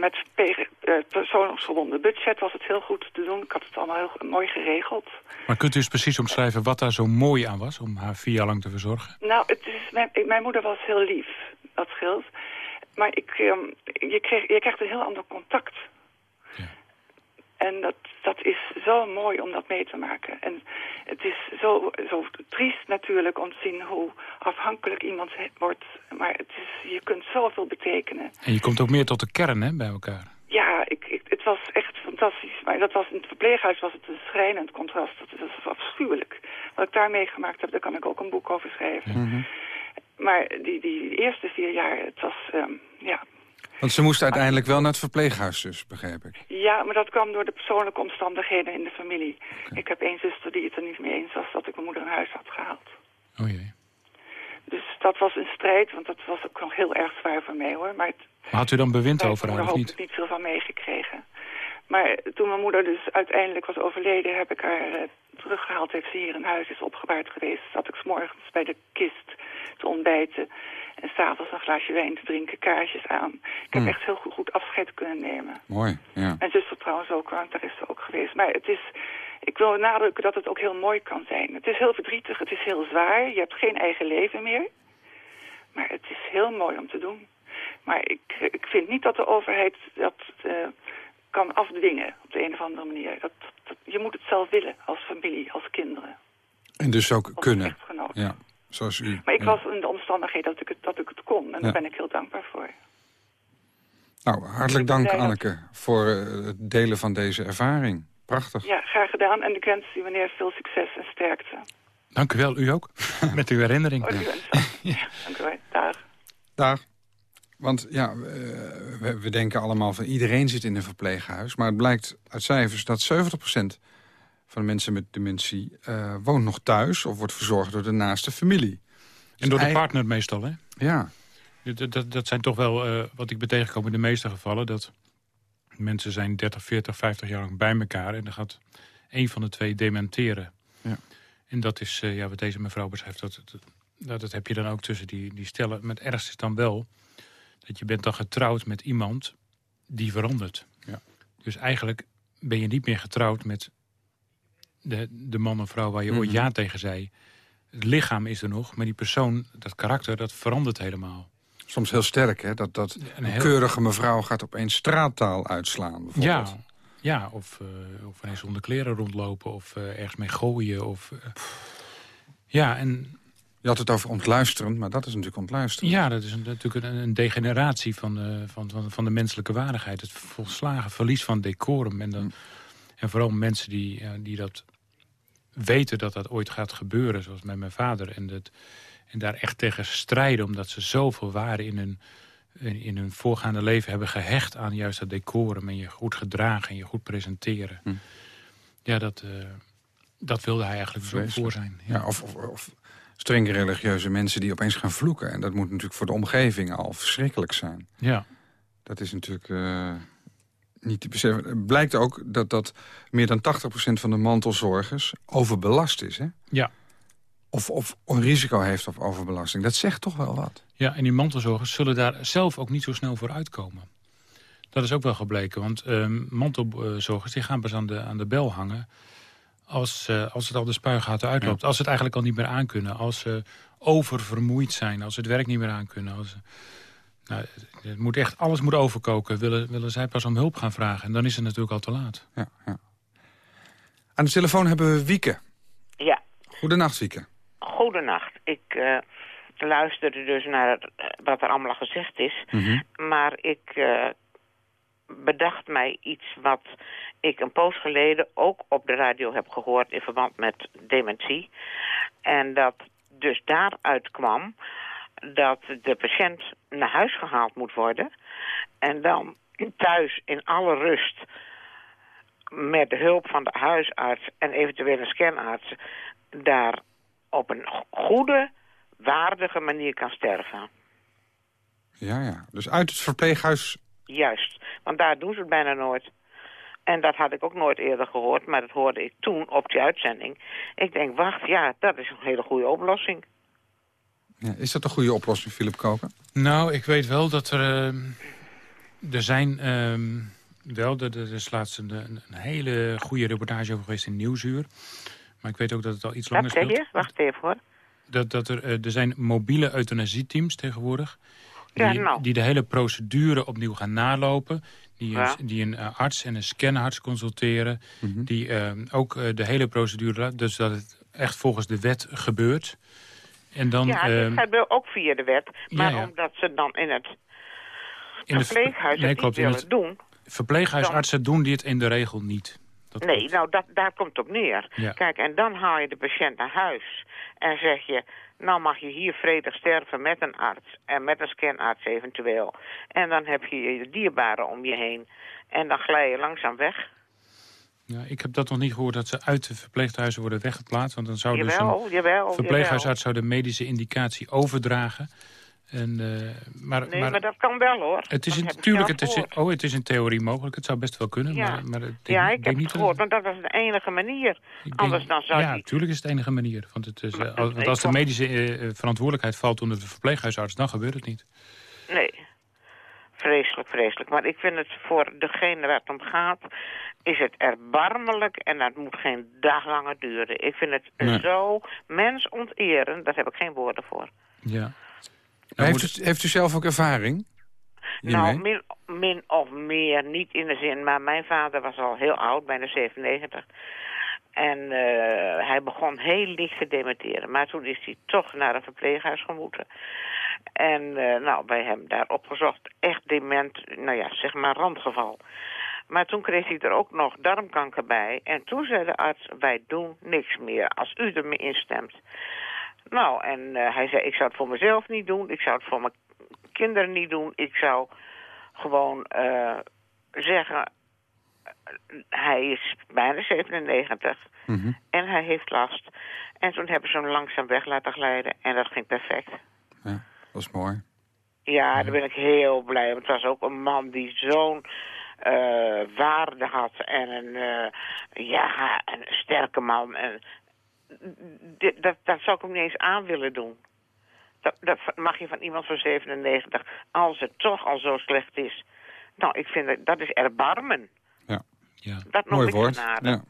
met pe- eh, persoonsgebonden budget was het heel goed te doen. Ik had het allemaal heel mooi geregeld. Maar kunt u eens precies omschrijven wat daar zo mooi aan was... om haar vier jaar lang te verzorgen? Nou, het is, mijn, mijn moeder was heel lief. Dat scheelt. Maar ik, ehm, je, kreeg, je krijgt een heel ander contact. Ja. En dat, dat is zo mooi om dat mee te maken. En het is zo, zo triest natuurlijk om te zien hoe afhankelijk iemand wordt. Maar het is, je kunt zoveel betekenen. En je komt ook meer tot de kern hè, bij elkaar. Ja, ik, ik, het was echt fantastisch. Maar dat was, in het verpleeghuis was het een schrijnend contrast. Dat, was afschuwelijk. Wat ik daar meegemaakt heb, daar kan ik ook een boek over schrijven. Mhm. Maar die, die eerste vier jaar, het was, ehm, ja... Want ze moest uiteindelijk wel naar het verpleeghuis dus, begreep ik. Ja, maar dat kwam door de persoonlijke omstandigheden in de familie. Ik heb één zuster die het er niet mee eens was dat ik mijn moeder in huis had gehaald. Oh jee. Dus dat was een strijd, want dat was ook nog heel erg zwaar voor mij hoor. Maar, het, maar had u dan bewind over haar heb of ik niet? niet veel van meegekregen. Maar toen mijn moeder dus uiteindelijk was overleden, heb ik haar uh, teruggehaald. Heeft ze hier in huis, is opgebaard geweest. Zat ik s morgens bij de kist te ontbijten. En s'avonds een glaasje wijn te drinken, kaarsjes aan. Ik heb Hmm. echt heel goed, goed afscheid kunnen nemen. Mooi, ja. Mijn zuster trouwens ook, want daar is ze ook geweest. Maar het is, ik wil nadrukken dat het ook heel mooi kan zijn. Het is heel verdrietig, het is heel zwaar. Je hebt geen eigen leven meer. Maar het is heel mooi om te doen. Maar ik, ik vind niet dat de overheid dat eh, kan afdwingen op de een of andere manier. Dat, dat, je moet het zelf willen als familie, als kinderen. En dus ook Als kunnen. echtgenoot. Ja, zoals u. Maar ik ja. was in de omstandigheid dat ik het, dat ik het kon. En daar ben ik heel dankbaar voor. Nou, hartelijk dank dat- Anneke voor eh, het delen van deze ervaring. Prachtig. Ja, graag gedaan. En ik wens u meneer veel succes en sterkte. Dank u wel, u ook. Met uw herinnering. Oh, ja. [LAUGHS] Dank u wel. Dag. Dag. Want ja, eh, we, we denken allemaal van iedereen zit in een verpleeghuis. Maar het blijkt uit cijfers dat 70% van de mensen met dementie eh, woont nog thuis... of wordt verzorgd door de naaste familie. En door de partner meestal, hè? Ja, Dat, dat, dat zijn toch wel, eh, wat ik ben tegengekomen in de meeste gevallen... dat mensen zijn 30, 40, 50 jaar lang bij elkaar... en dan gaat één van de twee dementeren. Ja. En dat is, ja, wat deze mevrouw beschrijft... Dat, dat, dat, dat heb je dan ook tussen die, die stellen. Maar het ergste is dan wel... dat je bent dan getrouwd met iemand die verandert. Ja. Dus eigenlijk ben je niet meer getrouwd met de, de man of vrouw... waar je ooit Mhm. ja tegen zei. Het lichaam is er nog, maar die persoon, dat karakter... dat verandert helemaal. soms heel sterk hè. Dat, dat Een heel- keurige mevrouw gaat opeens straattaal uitslaan. Ja, bijvoorbeeld. ja of, eh of ineens zonder kleren rondlopen of eh, ergens mee gooien. Of, eh, ja, en Je had het over ontluisteren, maar dat is natuurlijk ontluisteren. ja, dat is een, natuurlijk een, een degeneratie van, eh, van, van, van de menselijke waardigheid. Het volslagen verlies van decorum. En, dan, Mm. en vooral mensen die, eh, die dat weten dat dat ooit gaat gebeuren, zoals met mijn vader. En, dat, en daar echt tegen strijden, omdat ze zoveel waarde in hun, in, hun voorgaande leven hebben gehecht aan juist dat decorum. En je goed gedragen en je goed presenteren. Hm. Ja, dat, eh, dat wilde hij eigenlijk zo voor zijn. Ja, of, of, of streng religieuze mensen die opeens gaan vloeken. En dat moet natuurlijk voor de omgeving al verschrikkelijk zijn. ja. Dat is natuurlijk eh, niet te beseffen. Het blijkt ook dat, dat meer dan 80% van de mantelzorgers overbelast is. Hè? Ja. Of, of een risico heeft op overbelasting. Dat zegt toch wel wat. Ja, en die mantelzorgers zullen daar zelf ook niet zo snel voor uitkomen. Dat is ook wel gebleken, want ehm, mantelzorgers die gaan pas aan de, aan de bel hangen... Als, eh, als het al de spuigaten uitloopt. Als ze het eigenlijk al niet meer aankunnen. Als ze oververmoeid zijn. Als ze het werk niet meer aankunnen. Als ze, nou, het- moet echt, alles moet overkoken. Willen, willen zij pas om hulp gaan vragen. En dan is het natuurlijk al te laat. Ja, ja. Aan de telefoon hebben we Wieke. Ja, Goedenacht, Wieke. goedenacht. Ik eh, luisterde dus naar wat er allemaal gezegd is. Mhm. Maar ik eh, bedacht mij iets wat ik een poos geleden ook op de radio heb gehoord in verband met dementie. En dat dus daaruit kwam dat de patiënt naar huis gehaald moet worden. En dan thuis in alle rust met de hulp van de huisarts en eventueel een scanarts daar op een goede, waardige manier kan sterven. Ja, ja. Dus uit het verpleeghuis... Juist, want daar doen ze het bijna nooit. En dat had ik ook nooit eerder gehoord, maar dat hoorde ik toen op die uitzending. Ik denk, wacht, ja, dat is een hele goede oplossing. Ja, is dat een goede oplossing, Philip Koken? Nou, ik weet wel dat er... ehm, er zijn... ehm, wel, er, er is laatst een, een hele goede reportage over geweest in Nieuwsuur. Maar ik weet ook dat het al iets langer speelt. je? Wacht even hoor. Dat, dat er, eh, er zijn mobiele euthanasieteams tegenwoordig. Die, Ja, nou. die de hele procedure opnieuw gaan nalopen. Die, een- Ja. die een eh, arts en een scanarts consulteren. Mhm. Die eh, ook eh, de hele procedure... Dus dat het echt volgens de wet gebeurt. En dan ja, ehm, gaat wel ook via de wet. Maar ja. omdat ze dan in het in het verpleeghuis nee, het klopt, in het doen... verpleeghuisartsen doen dit in de regel niet. Dat nee, nou dat, daar komt het op neer. Ja. Kijk, en dan haal je de patiënt naar huis. En zeg je, nou mag je hier vredig sterven met een arts. En met een scanarts eventueel. En dan heb je je dierbaren om je heen. En dan glij je langzaam weg. Ja, ik heb dat nog niet gehoord dat ze uit de verpleeghuizen worden weggeplaatst. Want dan zou dus Jawel, een jawel, verpleeghuisarts zou de medische indicatie overdragen. En, eh, maar, Nee, maar, maar, dat kan wel hoor. het is in, heb ik tuurlijk, zelf het is, in- oh, het is in theorie mogelijk. Het zou best wel kunnen. Ja, Maar, maar het- ja ik denk heb niet het gehoord, want dat is de enige manier. denk- Anders dan zou ja, natuurlijk is het de enige manier. Want, het is, eh, Maar- als, want als de medische eh, verantwoordelijkheid valt onder de verpleeghuisarts... dan gebeurt het niet. Nee. Vreselijk, vreselijk. Maar ik vind het voor degene waar het om gaat... is het erbarmelijk en dat moet geen dag langer duren. Ik vind het Nee. zo mensonterend, daar heb ik geen woorden voor. Ja. Maar heeft, u, heeft u zelf ook ervaring? Nou, min, min of meer, niet in de zin... maar mijn vader was al heel oud, bijna 97... En eh, hij begon heel licht te dementeren. Maar toen is hij toch naar een verpleeghuis gemoeten. En eh, nou, bij hem daar opgezocht. Echt dement, nou ja, zeg maar randgeval. Maar toen kreeg hij er ook nog darmkanker bij. En toen zei de arts, wij doen niks meer als u ermee instemt. Nou, en eh, hij zei, ik zou het voor mezelf niet doen. Ik zou het voor mijn kinderen niet doen. Ik zou gewoon eh, zeggen, eh, hij is bijna 97 Mhm. en hij heeft last. En toen hebben ze hem langzaam weg laten glijden en dat ging perfect. Ja, dat is mooi. Ja, daar ben ik heel blij. Want het was ook een man die zo'n waarde had en een, eh, ja, een sterke man. En dit- dat, dat zou ik hem niet eens aan willen doen. Dat, dat mag je van iemand van 97, als het toch al zo slecht is. Nou, ik vind dat, dat is erbarmen. Ja. Ja. Dat Mooi woord. Ja.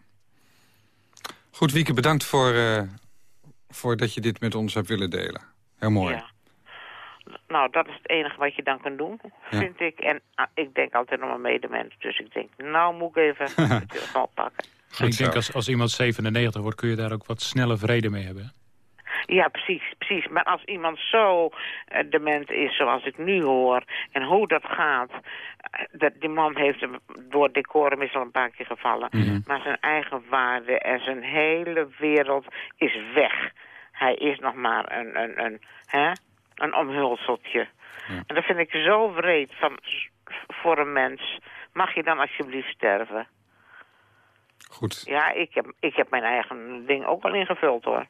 Goed, Wieke, bedankt voor, eh, voor dat je dit met ons hebt willen delen. Heel mooi. Ja. Nou, dat is het enige wat je dan kan doen, Ja. vind ik. En ah, ik denk altijd aan mijn medemens. Dus ik denk, nou moet ik even [LAUGHS] de telefoon pakken. Ik denk als, als iemand 97 wordt, kun je daar ook wat sneller vrede mee hebben. Ja, precies, precies. Maar als iemand zo eh, dement is zoals ik nu hoor... en hoe dat gaat... eh, dat, die man heeft hem door decorum is al een paar keer gevallen... Mhm. maar zijn eigen waarde en zijn hele wereld is weg. Hij is nog maar een, een, een, hè? een omhulseltje. En dat vind ik zo wreed van, voor een mens. Mag je dan alsjeblieft sterven? Goed. Ja, ik heb, ik heb mijn eigen ding ook wel ingevuld, hoor.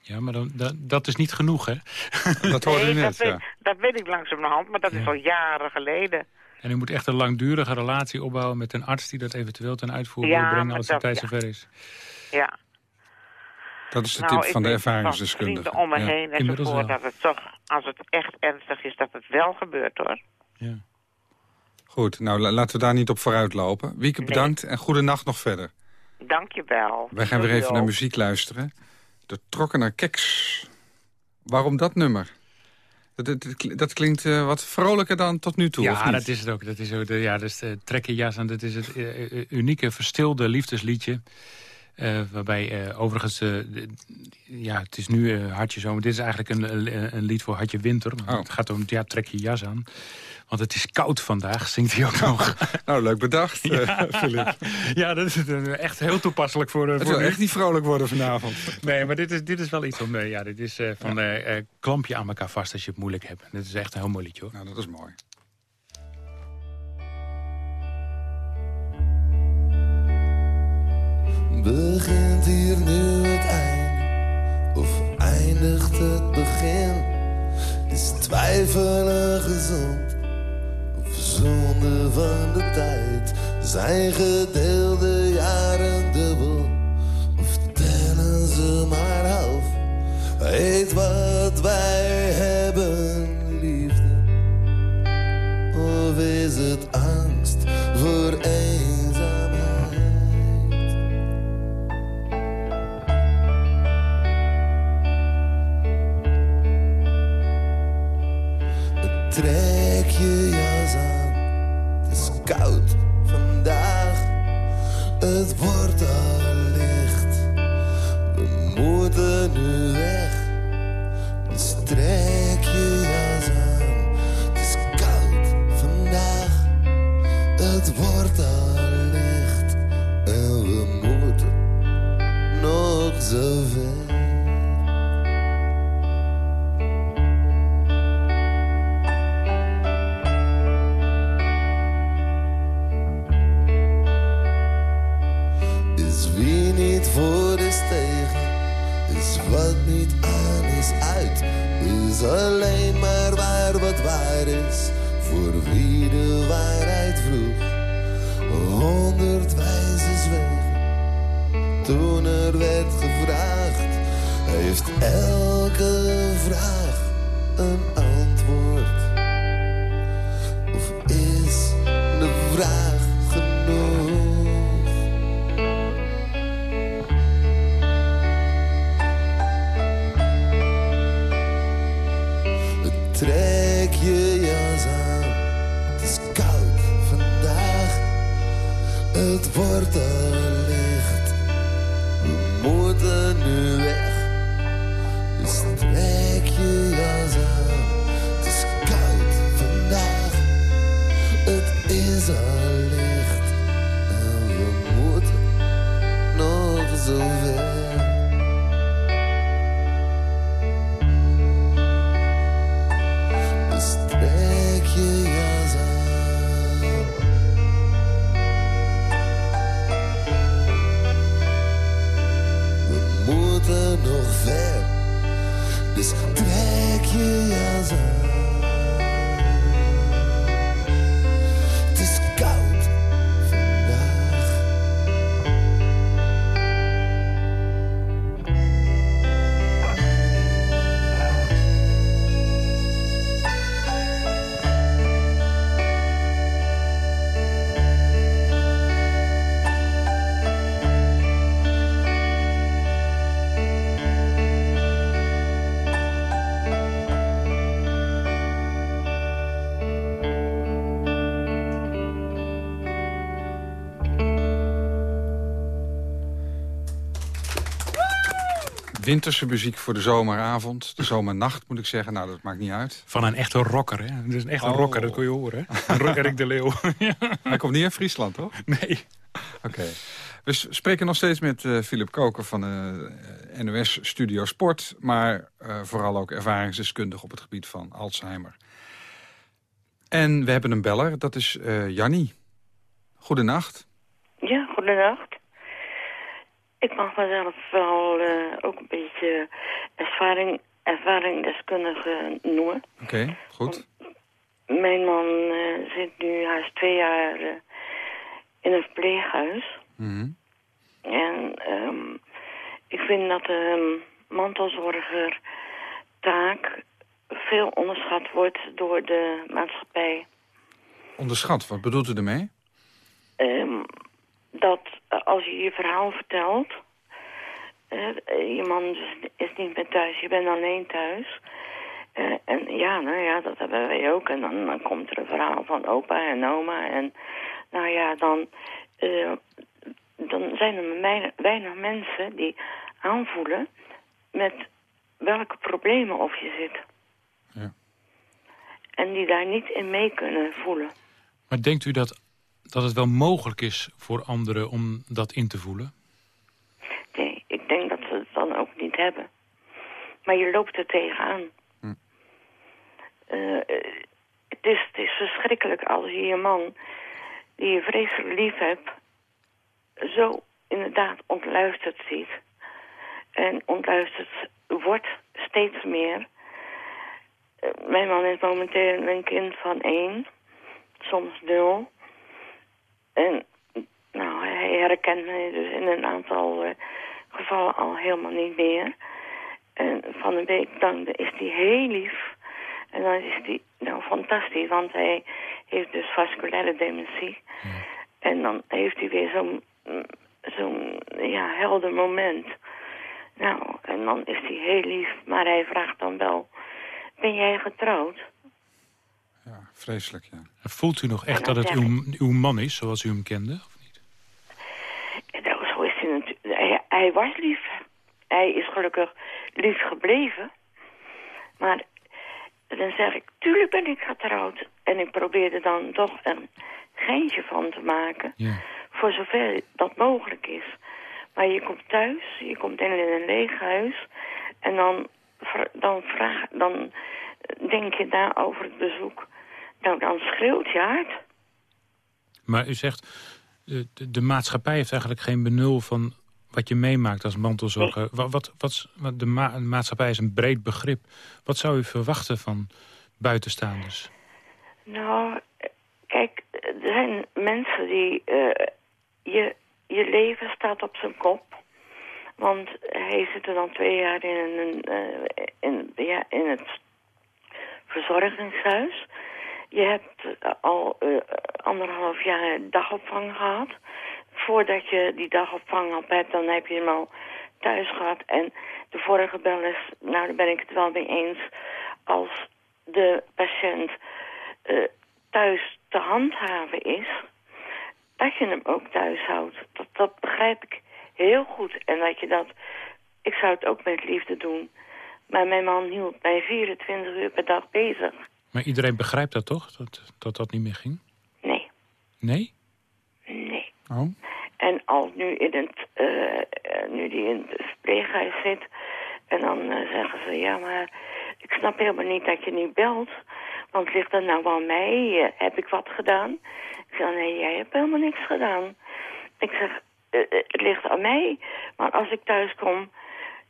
Ja, maar dan, dat, dat is niet genoeg, hè? [LAUGHS] Dat hoorde u Nee, net, dat, ja. weet, dat weet ik langzamerhand, maar dat is al jaren geleden. En u moet echt een langdurige relatie opbouwen met een arts... die dat eventueel ten uitvoer Ja, wil brengen als de tijd ja. zover is. Ja. Dat is de nou, tip van de ervaringsdeskundige. Om me Ja. heen Inmiddels wel. dat het toch, als het echt ernstig is, dat het wel gebeurt, hoor. Ja. Goed, nou la- laten we daar niet op vooruit lopen. Wieke, Nee. bedankt en goede nacht nog verder. Dank je wel. Wij gaan weer even naar muziek luisteren. De Trokkener Keks. Waarom dat nummer? Dat, dat, dat klinkt eh, wat vrolijker dan tot nu toe, of Ja, niet? dat is het ook. Dat is, ook de, ja, dat is de trekken jas aan. Dat is het eh, eh, unieke verstilde liefdesliedje. Eh, waarbij eh, overigens, eh, ja, het is nu Hartje Zomer. Dit is eigenlijk een, een, een lied voor Hartje Winter. Oh. Het gaat om, ja, trek je jas aan. Want het is koud vandaag, zingt hij ook [LAUGHS] nog. Nou, leuk bedacht, Philip. ja, dat is echt heel toepasselijk voor... Het voor wil echt niet vrolijk worden vanavond. Nee, maar dit is, dit is wel iets om... ja, dit is van klamp je aan elkaar vast als je het moeilijk hebt. Dit is echt een heel mooi liedje, hoor. Nou, dat is mooi. Begint hier nu het einde of eindigt het begin? Is twijfelen gezond of zonde van de tijd? Zijn gedeelde jaren dubbel of tellen ze maar half? Eet wat wij hebben, liefde. Of is het angst voor eenzaamheid? Trek je jas aan, het is koud vandaag. Het wordt al licht, we moeten nu weg. Dus trek je jas aan, het is koud vandaag. Het wordt al licht en we moeten nog zoveel. Voor is tegen, is wat niet aan is uit. Is alleen maar waar wat waar is, voor wie de waarheid vroeg. Honderd wijze zwegen, toen er werd gevraagd, heeft elke vraag een Wordt Winterse muziek voor de zomeravond. De zomernacht moet ik zeggen. Nou, dat maakt niet uit. Van een echte rocker, hè? Dat is een echte Oh. rocker, dat kun je horen. hè? Een Erik de Leeuw. Ja. [LAUGHS] Hij komt niet uit Friesland, toch? Nee. Oké. We spreken nog steeds met eh Philip Koker van de NOS Studio Sport. Maar eh, vooral ook ervaringsdeskundig op het gebied van Alzheimer. En we hebben een beller, dat is eh Jannie. Goedenacht. Ja, goedenacht. Ik mag mezelf wel eh, ook een beetje ervaring, ervaringdeskundige noemen. Oké, goed. Mijn man eh, zit nu, hij is twee jaar eh, in een verpleeghuis. Mhm. En ehm, ik vind dat de mantelzorger taak veel onderschat wordt door de maatschappij. Onderschat, wat bedoelt u ermee? Ehm, dat eh, als je je verhaal vertelt... eh, je man is, is niet meer thuis, je bent alleen thuis... Eh, en ja, nou ja, dat hebben wij ook. En dan, dan komt er een verhaal van opa en oma. En nou ja, dan, dan zijn er weinig, weinig mensen die aanvoelen... met welke problemen of je zit. Ja. En die daar niet in mee kunnen voelen. Maar denkt u dat, dat het wel mogelijk is voor anderen om dat in te voelen? Nee, ik denk dat ze het dan ook niet hebben. Maar je loopt er tegenaan. Hm. Eh, het, is, het is verschrikkelijk als je je man, die je vreselijk lief hebt, zo inderdaad ontluisterd ziet. En ontluisterd wordt steeds meer. Eh, mijn man is momenteel een kind van één, soms nul. En nou, hij herkent me dus in een aantal eh, gevallen al helemaal niet meer. En van een week dan is hij heel lief. En dan is hij nou fantastisch, want hij heeft dus vasculaire dementie. En dan heeft hij weer zo'n zo'n ja, helder moment. Nou, en dan is hij heel lief, maar hij vraagt dan wel... Ben jij getrouwd? Ja, vreselijk, ja. Voelt u nog echt dat het uw, uw man is, zoals u hem kende? En nou, zo is hij natuurlijk. Hij, hij was lief. Hij is gelukkig lief gebleven. Maar dan zeg ik, tuurlijk ben ik getrouwd. En ik probeerde dan toch een geintje van te maken. Ja. Voor zover dat mogelijk is. Maar je komt thuis, je komt in een leeg huis... en dan, dan, vraag, dan denk je na over het bezoek. Nou, dan schreeuwt je hart. Maar u zegt, de, de, maatschappij heeft eigenlijk geen benul van wat je meemaakt als mantelzorger. Wat, wat, wat, de, maatschappij is een breed begrip. Wat zou u verwachten van buitenstaanders? Nou, kijk, er zijn mensen die... Uh, je, je leven staat op zijn kop. Want hij zit er dan twee jaar in, een, uh, in, ja, in het verzorgingshuis. Je hebt eh, al uh, anderhalf jaar dagopvang gehad. Voordat je die dagopvang op hebt, dan heb je hem al thuis gehad. En de vorige bel is, nou daar ben ik het wel mee eens... als de patiënt uh, thuis te handhaven is... dat je hem ook thuis houdt. Dat begrijp ik heel goed. En dat je dat... Ik zou het ook met liefde doen. Maar mijn man hield mij 24 uur per dag bezig. Maar iedereen begrijpt dat toch, dat dat, dat niet meer ging? Nee. Nee? Nee. Oh. En als nu, in het, uh, nu die in het verpleeghuis zit... en dan uh, zeggen ze, ja, maar ik snap helemaal niet dat je nu belt. Want ligt dat nou aan mij? Uh, heb ik wat gedaan? Ik zeg, nee, jij hebt helemaal niks gedaan. Ik zeg, het ligt aan mij. Maar als ik thuis kom,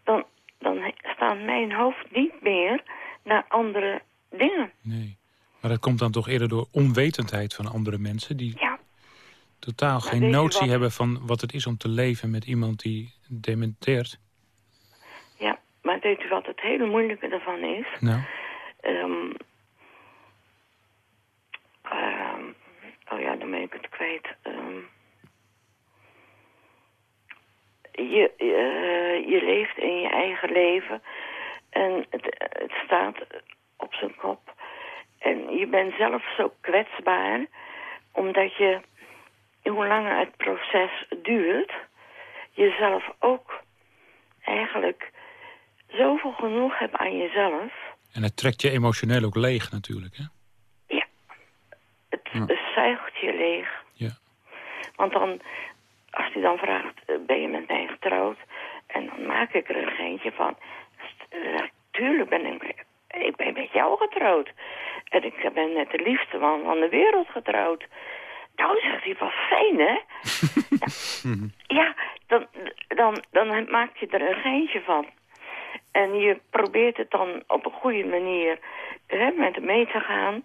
dan, dan staat mijn hoofd niet meer naar andere dingen. Nee. Maar dat komt dan toch eerder door onwetendheid van andere mensen... die ja. totaal geen notie hebben van wat het is om te leven met iemand die dementeert. Ja, maar weet u wat het hele moeilijke ervan is? Nou? Um, um, oh ja, dan ben ik het kwijt. Um, je, uh, je leeft in je eigen leven en het, het staat op zijn kop. En je bent zelf zo kwetsbaar, omdat je, hoe langer het proces duurt, jezelf ook eigenlijk zoveel genoeg hebt aan jezelf. En het trekt je emotioneel ook leeg natuurlijk, hè? Ja. Het ja. zuigt je leeg. Ja. Want dan, als hij dan vraagt, eh, ben je met mij getrouwd? En dan maak ik er een geintje van. Tuurlijk ben ik ik ben met jou getrouwd. En ik ben met de liefste man van de wereld getrouwd. Nou, zegt hij, wat fijn, hè? [LAUGHS] ja, dan, dan, dan maak je er een geintje van. En je probeert het dan op een goede manier hè, met hem mee te gaan.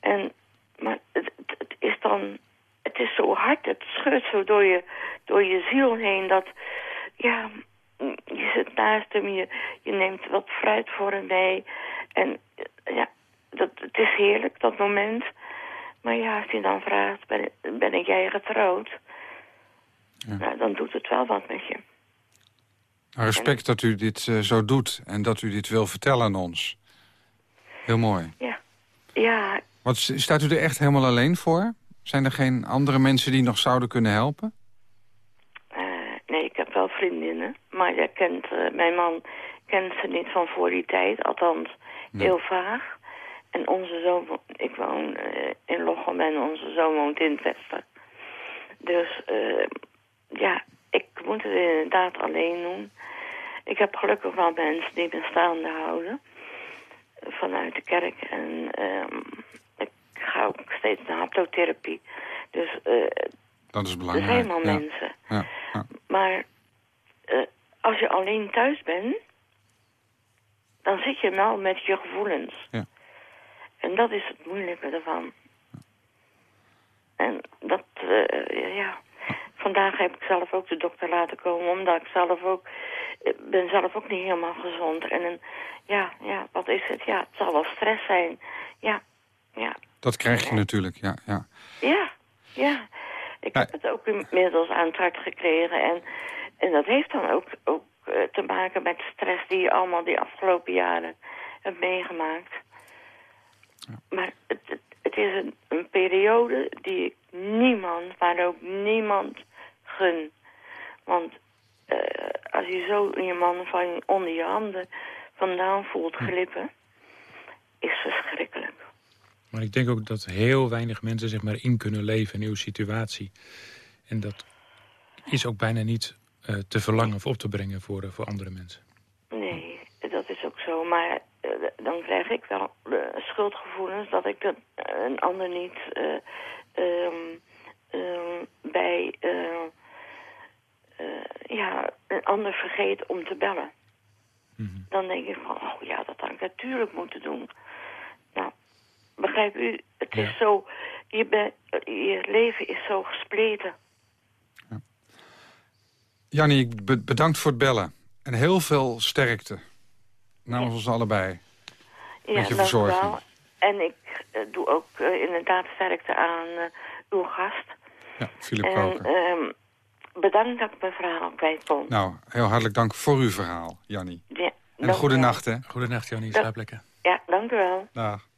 En, maar het, het, is dan... Het is zo hard, het scheurt zo door je, door je ziel heen dat... Ja, je zit naast hem, je, je neemt wat fruit voor hem mee. En ja, dat, het is heerlijk, dat moment. Maar ja, als hij dan vraagt, ben, ben ik jij getrouwd? Ja. Nou, dan doet het wel wat met je. Respect dat u dit uh, zo doet en dat u dit wil vertellen aan ons. Heel mooi. Ja. ja. Wat, staat u er echt helemaal alleen voor? Zijn er geen andere mensen die nog zouden kunnen helpen? wel vriendinnen. Maar jij kent, uh, mijn man kent ze niet van voor die tijd. Althans, heel vaag. En onze zoon, ik woon uh, in Lochem en onze zoon woont in Westen. Dus ja, ik moet het inderdaad alleen doen. Ik heb gelukkig wel mensen die me staande houden. Vanuit de kerk. En um, ik ga ook steeds naar haptotherapie. Dus uh, dat is belangrijk. Er zijn wel ja. mensen. Ja. Ja. Maar uh, als je alleen thuis bent, dan zit je wel met je gevoelens. Ja. En dat is het moeilijke ervan. En dat, uh, ja... Vandaag heb ik zelf ook de dokter laten komen, omdat ik zelf ook... Ik ben zelf ook niet helemaal gezond. En een, ja, ja, wat is het? Ja, het zal wel stress zijn. Ja, ja. Dat krijg je natuurlijk, ja. Ja, ja. ja. Ik heb het ook inmiddels aan het hart gekregen. En en dat heeft dan ook, ook uh, te maken met de stress die je allemaal die afgelopen jaren hebt meegemaakt. Ja. Maar het, het, het is een, een, periode die ik niemand, maar ook niemand gun. Want uh, als je zo je man van onder je handen vandaan voelt glippen, is verschrikkelijk. Maar ik denk ook dat heel weinig mensen zeg maar in kunnen leven in uw situatie. En dat is ook bijna niet eh, te verlangen of op te brengen voor, eh, voor andere mensen. Nee, dat is ook zo. Maar eh, dan krijg ik wel schuldgevoelens dat ik dat, een ander niet eh, ehm, ehm, bij ja, een ander vergeet om te bellen. Dan denk ik van, oh ja, dat had ik natuurlijk moeten doen. Nou, begrijp u, het is zo, je, leven is zo gespleten. Jannie, ik be- bedankt voor het bellen. En heel veel sterkte. Namens ons allebei. Ja, Met je verzorging. wel. En ik eh, doe ook eh, inderdaad sterkte aan eh, uw gast. Ja, Philip en Koker. ehm, bedankt dat ik mijn verhaal kwijt kon. Nou, heel hartelijk dank voor uw verhaal, Jannie. Ja, En goede nacht, hè? Goedenacht, Jannie. Ja. Slaap lekker. Ja, dank u wel. Dag.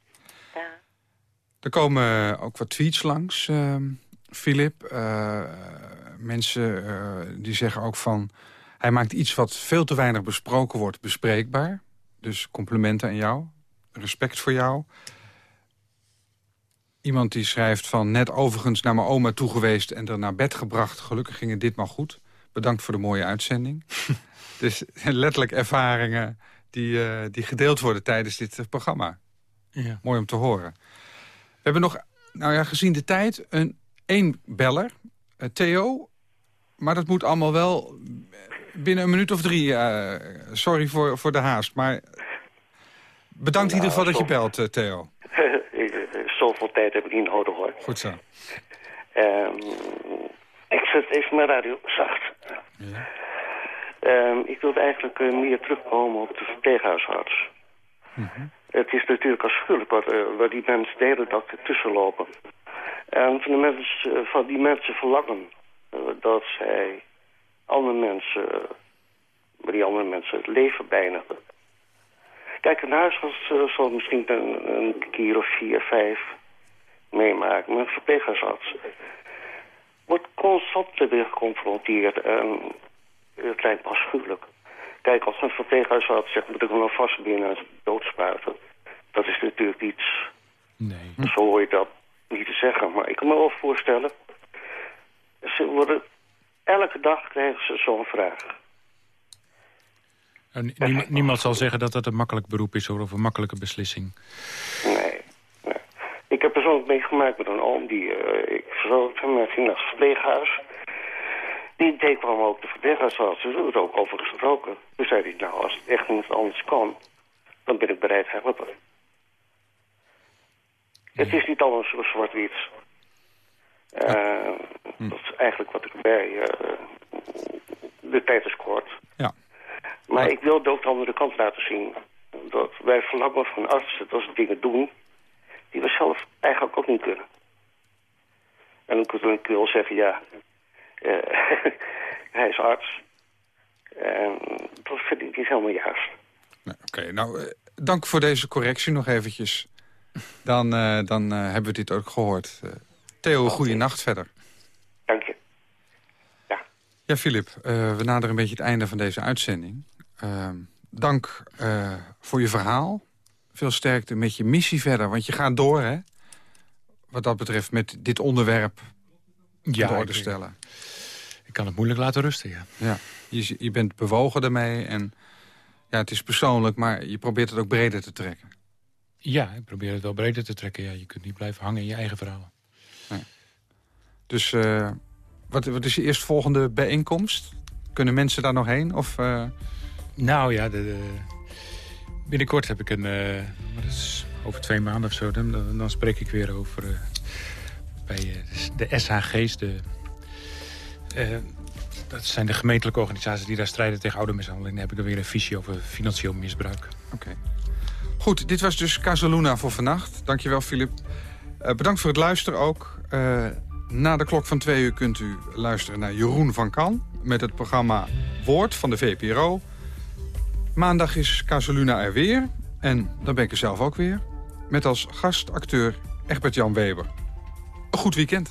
Er komen ook wat tweets langs, ehm Philip. Eh, mensen eh, die zeggen ook van... hij maakt iets wat veel te weinig besproken wordt bespreekbaar. Dus complimenten aan jou. Respect voor jou. Iemand die schrijft van... net overigens naar mijn oma toe geweest en er naar bed gebracht. Gelukkig ging het ditmaal goed. Bedankt voor de mooie uitzending. [LAUGHS] dus letterlijk ervaringen die, eh, die gedeeld worden tijdens dit programma. Ja. Mooi om te horen. We hebben nog, nou ja, gezien de tijd, een één beller, eh, Theo. Maar dat moet allemaal wel binnen een minuut of drie. eh, sorry voor, voor de haast, maar bedankt in ieder geval dat je belt, eh, Theo. [LAUGHS] Zoveel tijd heb ik niet nodig hoor. Goed zo. Ehm, ik zet even mijn radio zacht. Ehm, ik wilde eigenlijk meer terugkomen op de verpleeghuisarts. Het is natuurlijk afschuwelijk wat, eh, wat die mensen de hele dag ertussen lopen. En van, de eh, van die mensen verlangen eh, dat zij andere mensen, die andere mensen het leven beëindigen. Kijk, een huisarts zal misschien een, keer of vier, vijf meemaken. Maar een verpleeghuisarts wordt constant weer geconfronteerd. En het lijkt me afschuwelijk. Kijk, als een verpleeghuisarts zegt, moet ik hem nog vastbinden en doodspuiten. Dat is natuurlijk iets... Nee. Zo hoor je dat niet te zeggen. Maar ik kan me wel voorstellen... Ze worden... Elke dag krijgen ze zo'n vraag. En nie- niemand zal zeggen dat dat een makkelijk beroep is hoor, of een makkelijke beslissing. Nee, nee. Ik heb persoonlijk meegemaakt met een oom die... eh, ik verzorgde hem, hij ging naar het verpleeghuis. Die deed kwam ook de verpleeghuisarts. We hebben er ook over gesproken. Toen zei hij, nou, als het echt niet anders kan... dan ben ik bereid te helpen. Het is niet allemaal zo zwart-wit. Eh, Dat is eigenlijk wat ik erbij... eh, de tijd is kort. Ja. Maar ik wil de ook de andere kant laten zien. Dat wij verlangen van artsen dat ze dingen doen... die we zelf eigenlijk ook niet kunnen. En dan kun ik wel zeggen, ja... eh, [LAUGHS] hij is arts. En dat vind ik niet helemaal juist. Oké, nou, dank voor deze correctie nog eventjes. Dan, eh, dan eh, hebben we dit ook gehoord. Eh, Theo, goede nacht verder. Dank je. Ja, Filip, eh, we naderen een beetje het einde van deze uitzending. Ehm, dank eh, voor je verhaal. Veel sterkte met je missie verder, want je gaat door, hè? Wat dat betreft met dit onderwerp Ja, de orde ik- stellen. Ik kan het moeilijk laten rusten, ja. Ja, je, je bent bewogen daarmee en ja, het is persoonlijk, maar je probeert het ook breder te trekken. Ja, ik probeer het wel breder te trekken. Ja, je kunt niet blijven hangen in je eigen verhaal. Dus eh, wat, wat is je eerstvolgende bijeenkomst? Kunnen mensen daar nog heen? Of, eh, Nou ja, de, de- binnenkort heb ik een... eh, wat is over twee maanden of zo. Dan, dan spreek ik weer over... bij de SHG's, de... dat zijn de gemeentelijke organisaties die daar strijden tegen oudermishandeling. Dan heb ik er weer een visie over financieel misbruik. Oké. Goed, dit was dus Casaluna voor vannacht. Dankjewel, Filip. Eh, bedankt voor het luisteren ook. Eh, na de klok van twee uur kunt u luisteren naar Jeroen van Kan... met het programma Woord van de VPRO. Maandag is Casaluna er weer. En dan ben ik er zelf ook weer. Met als gastacteur Egbert-Jan Weber. Een goed weekend.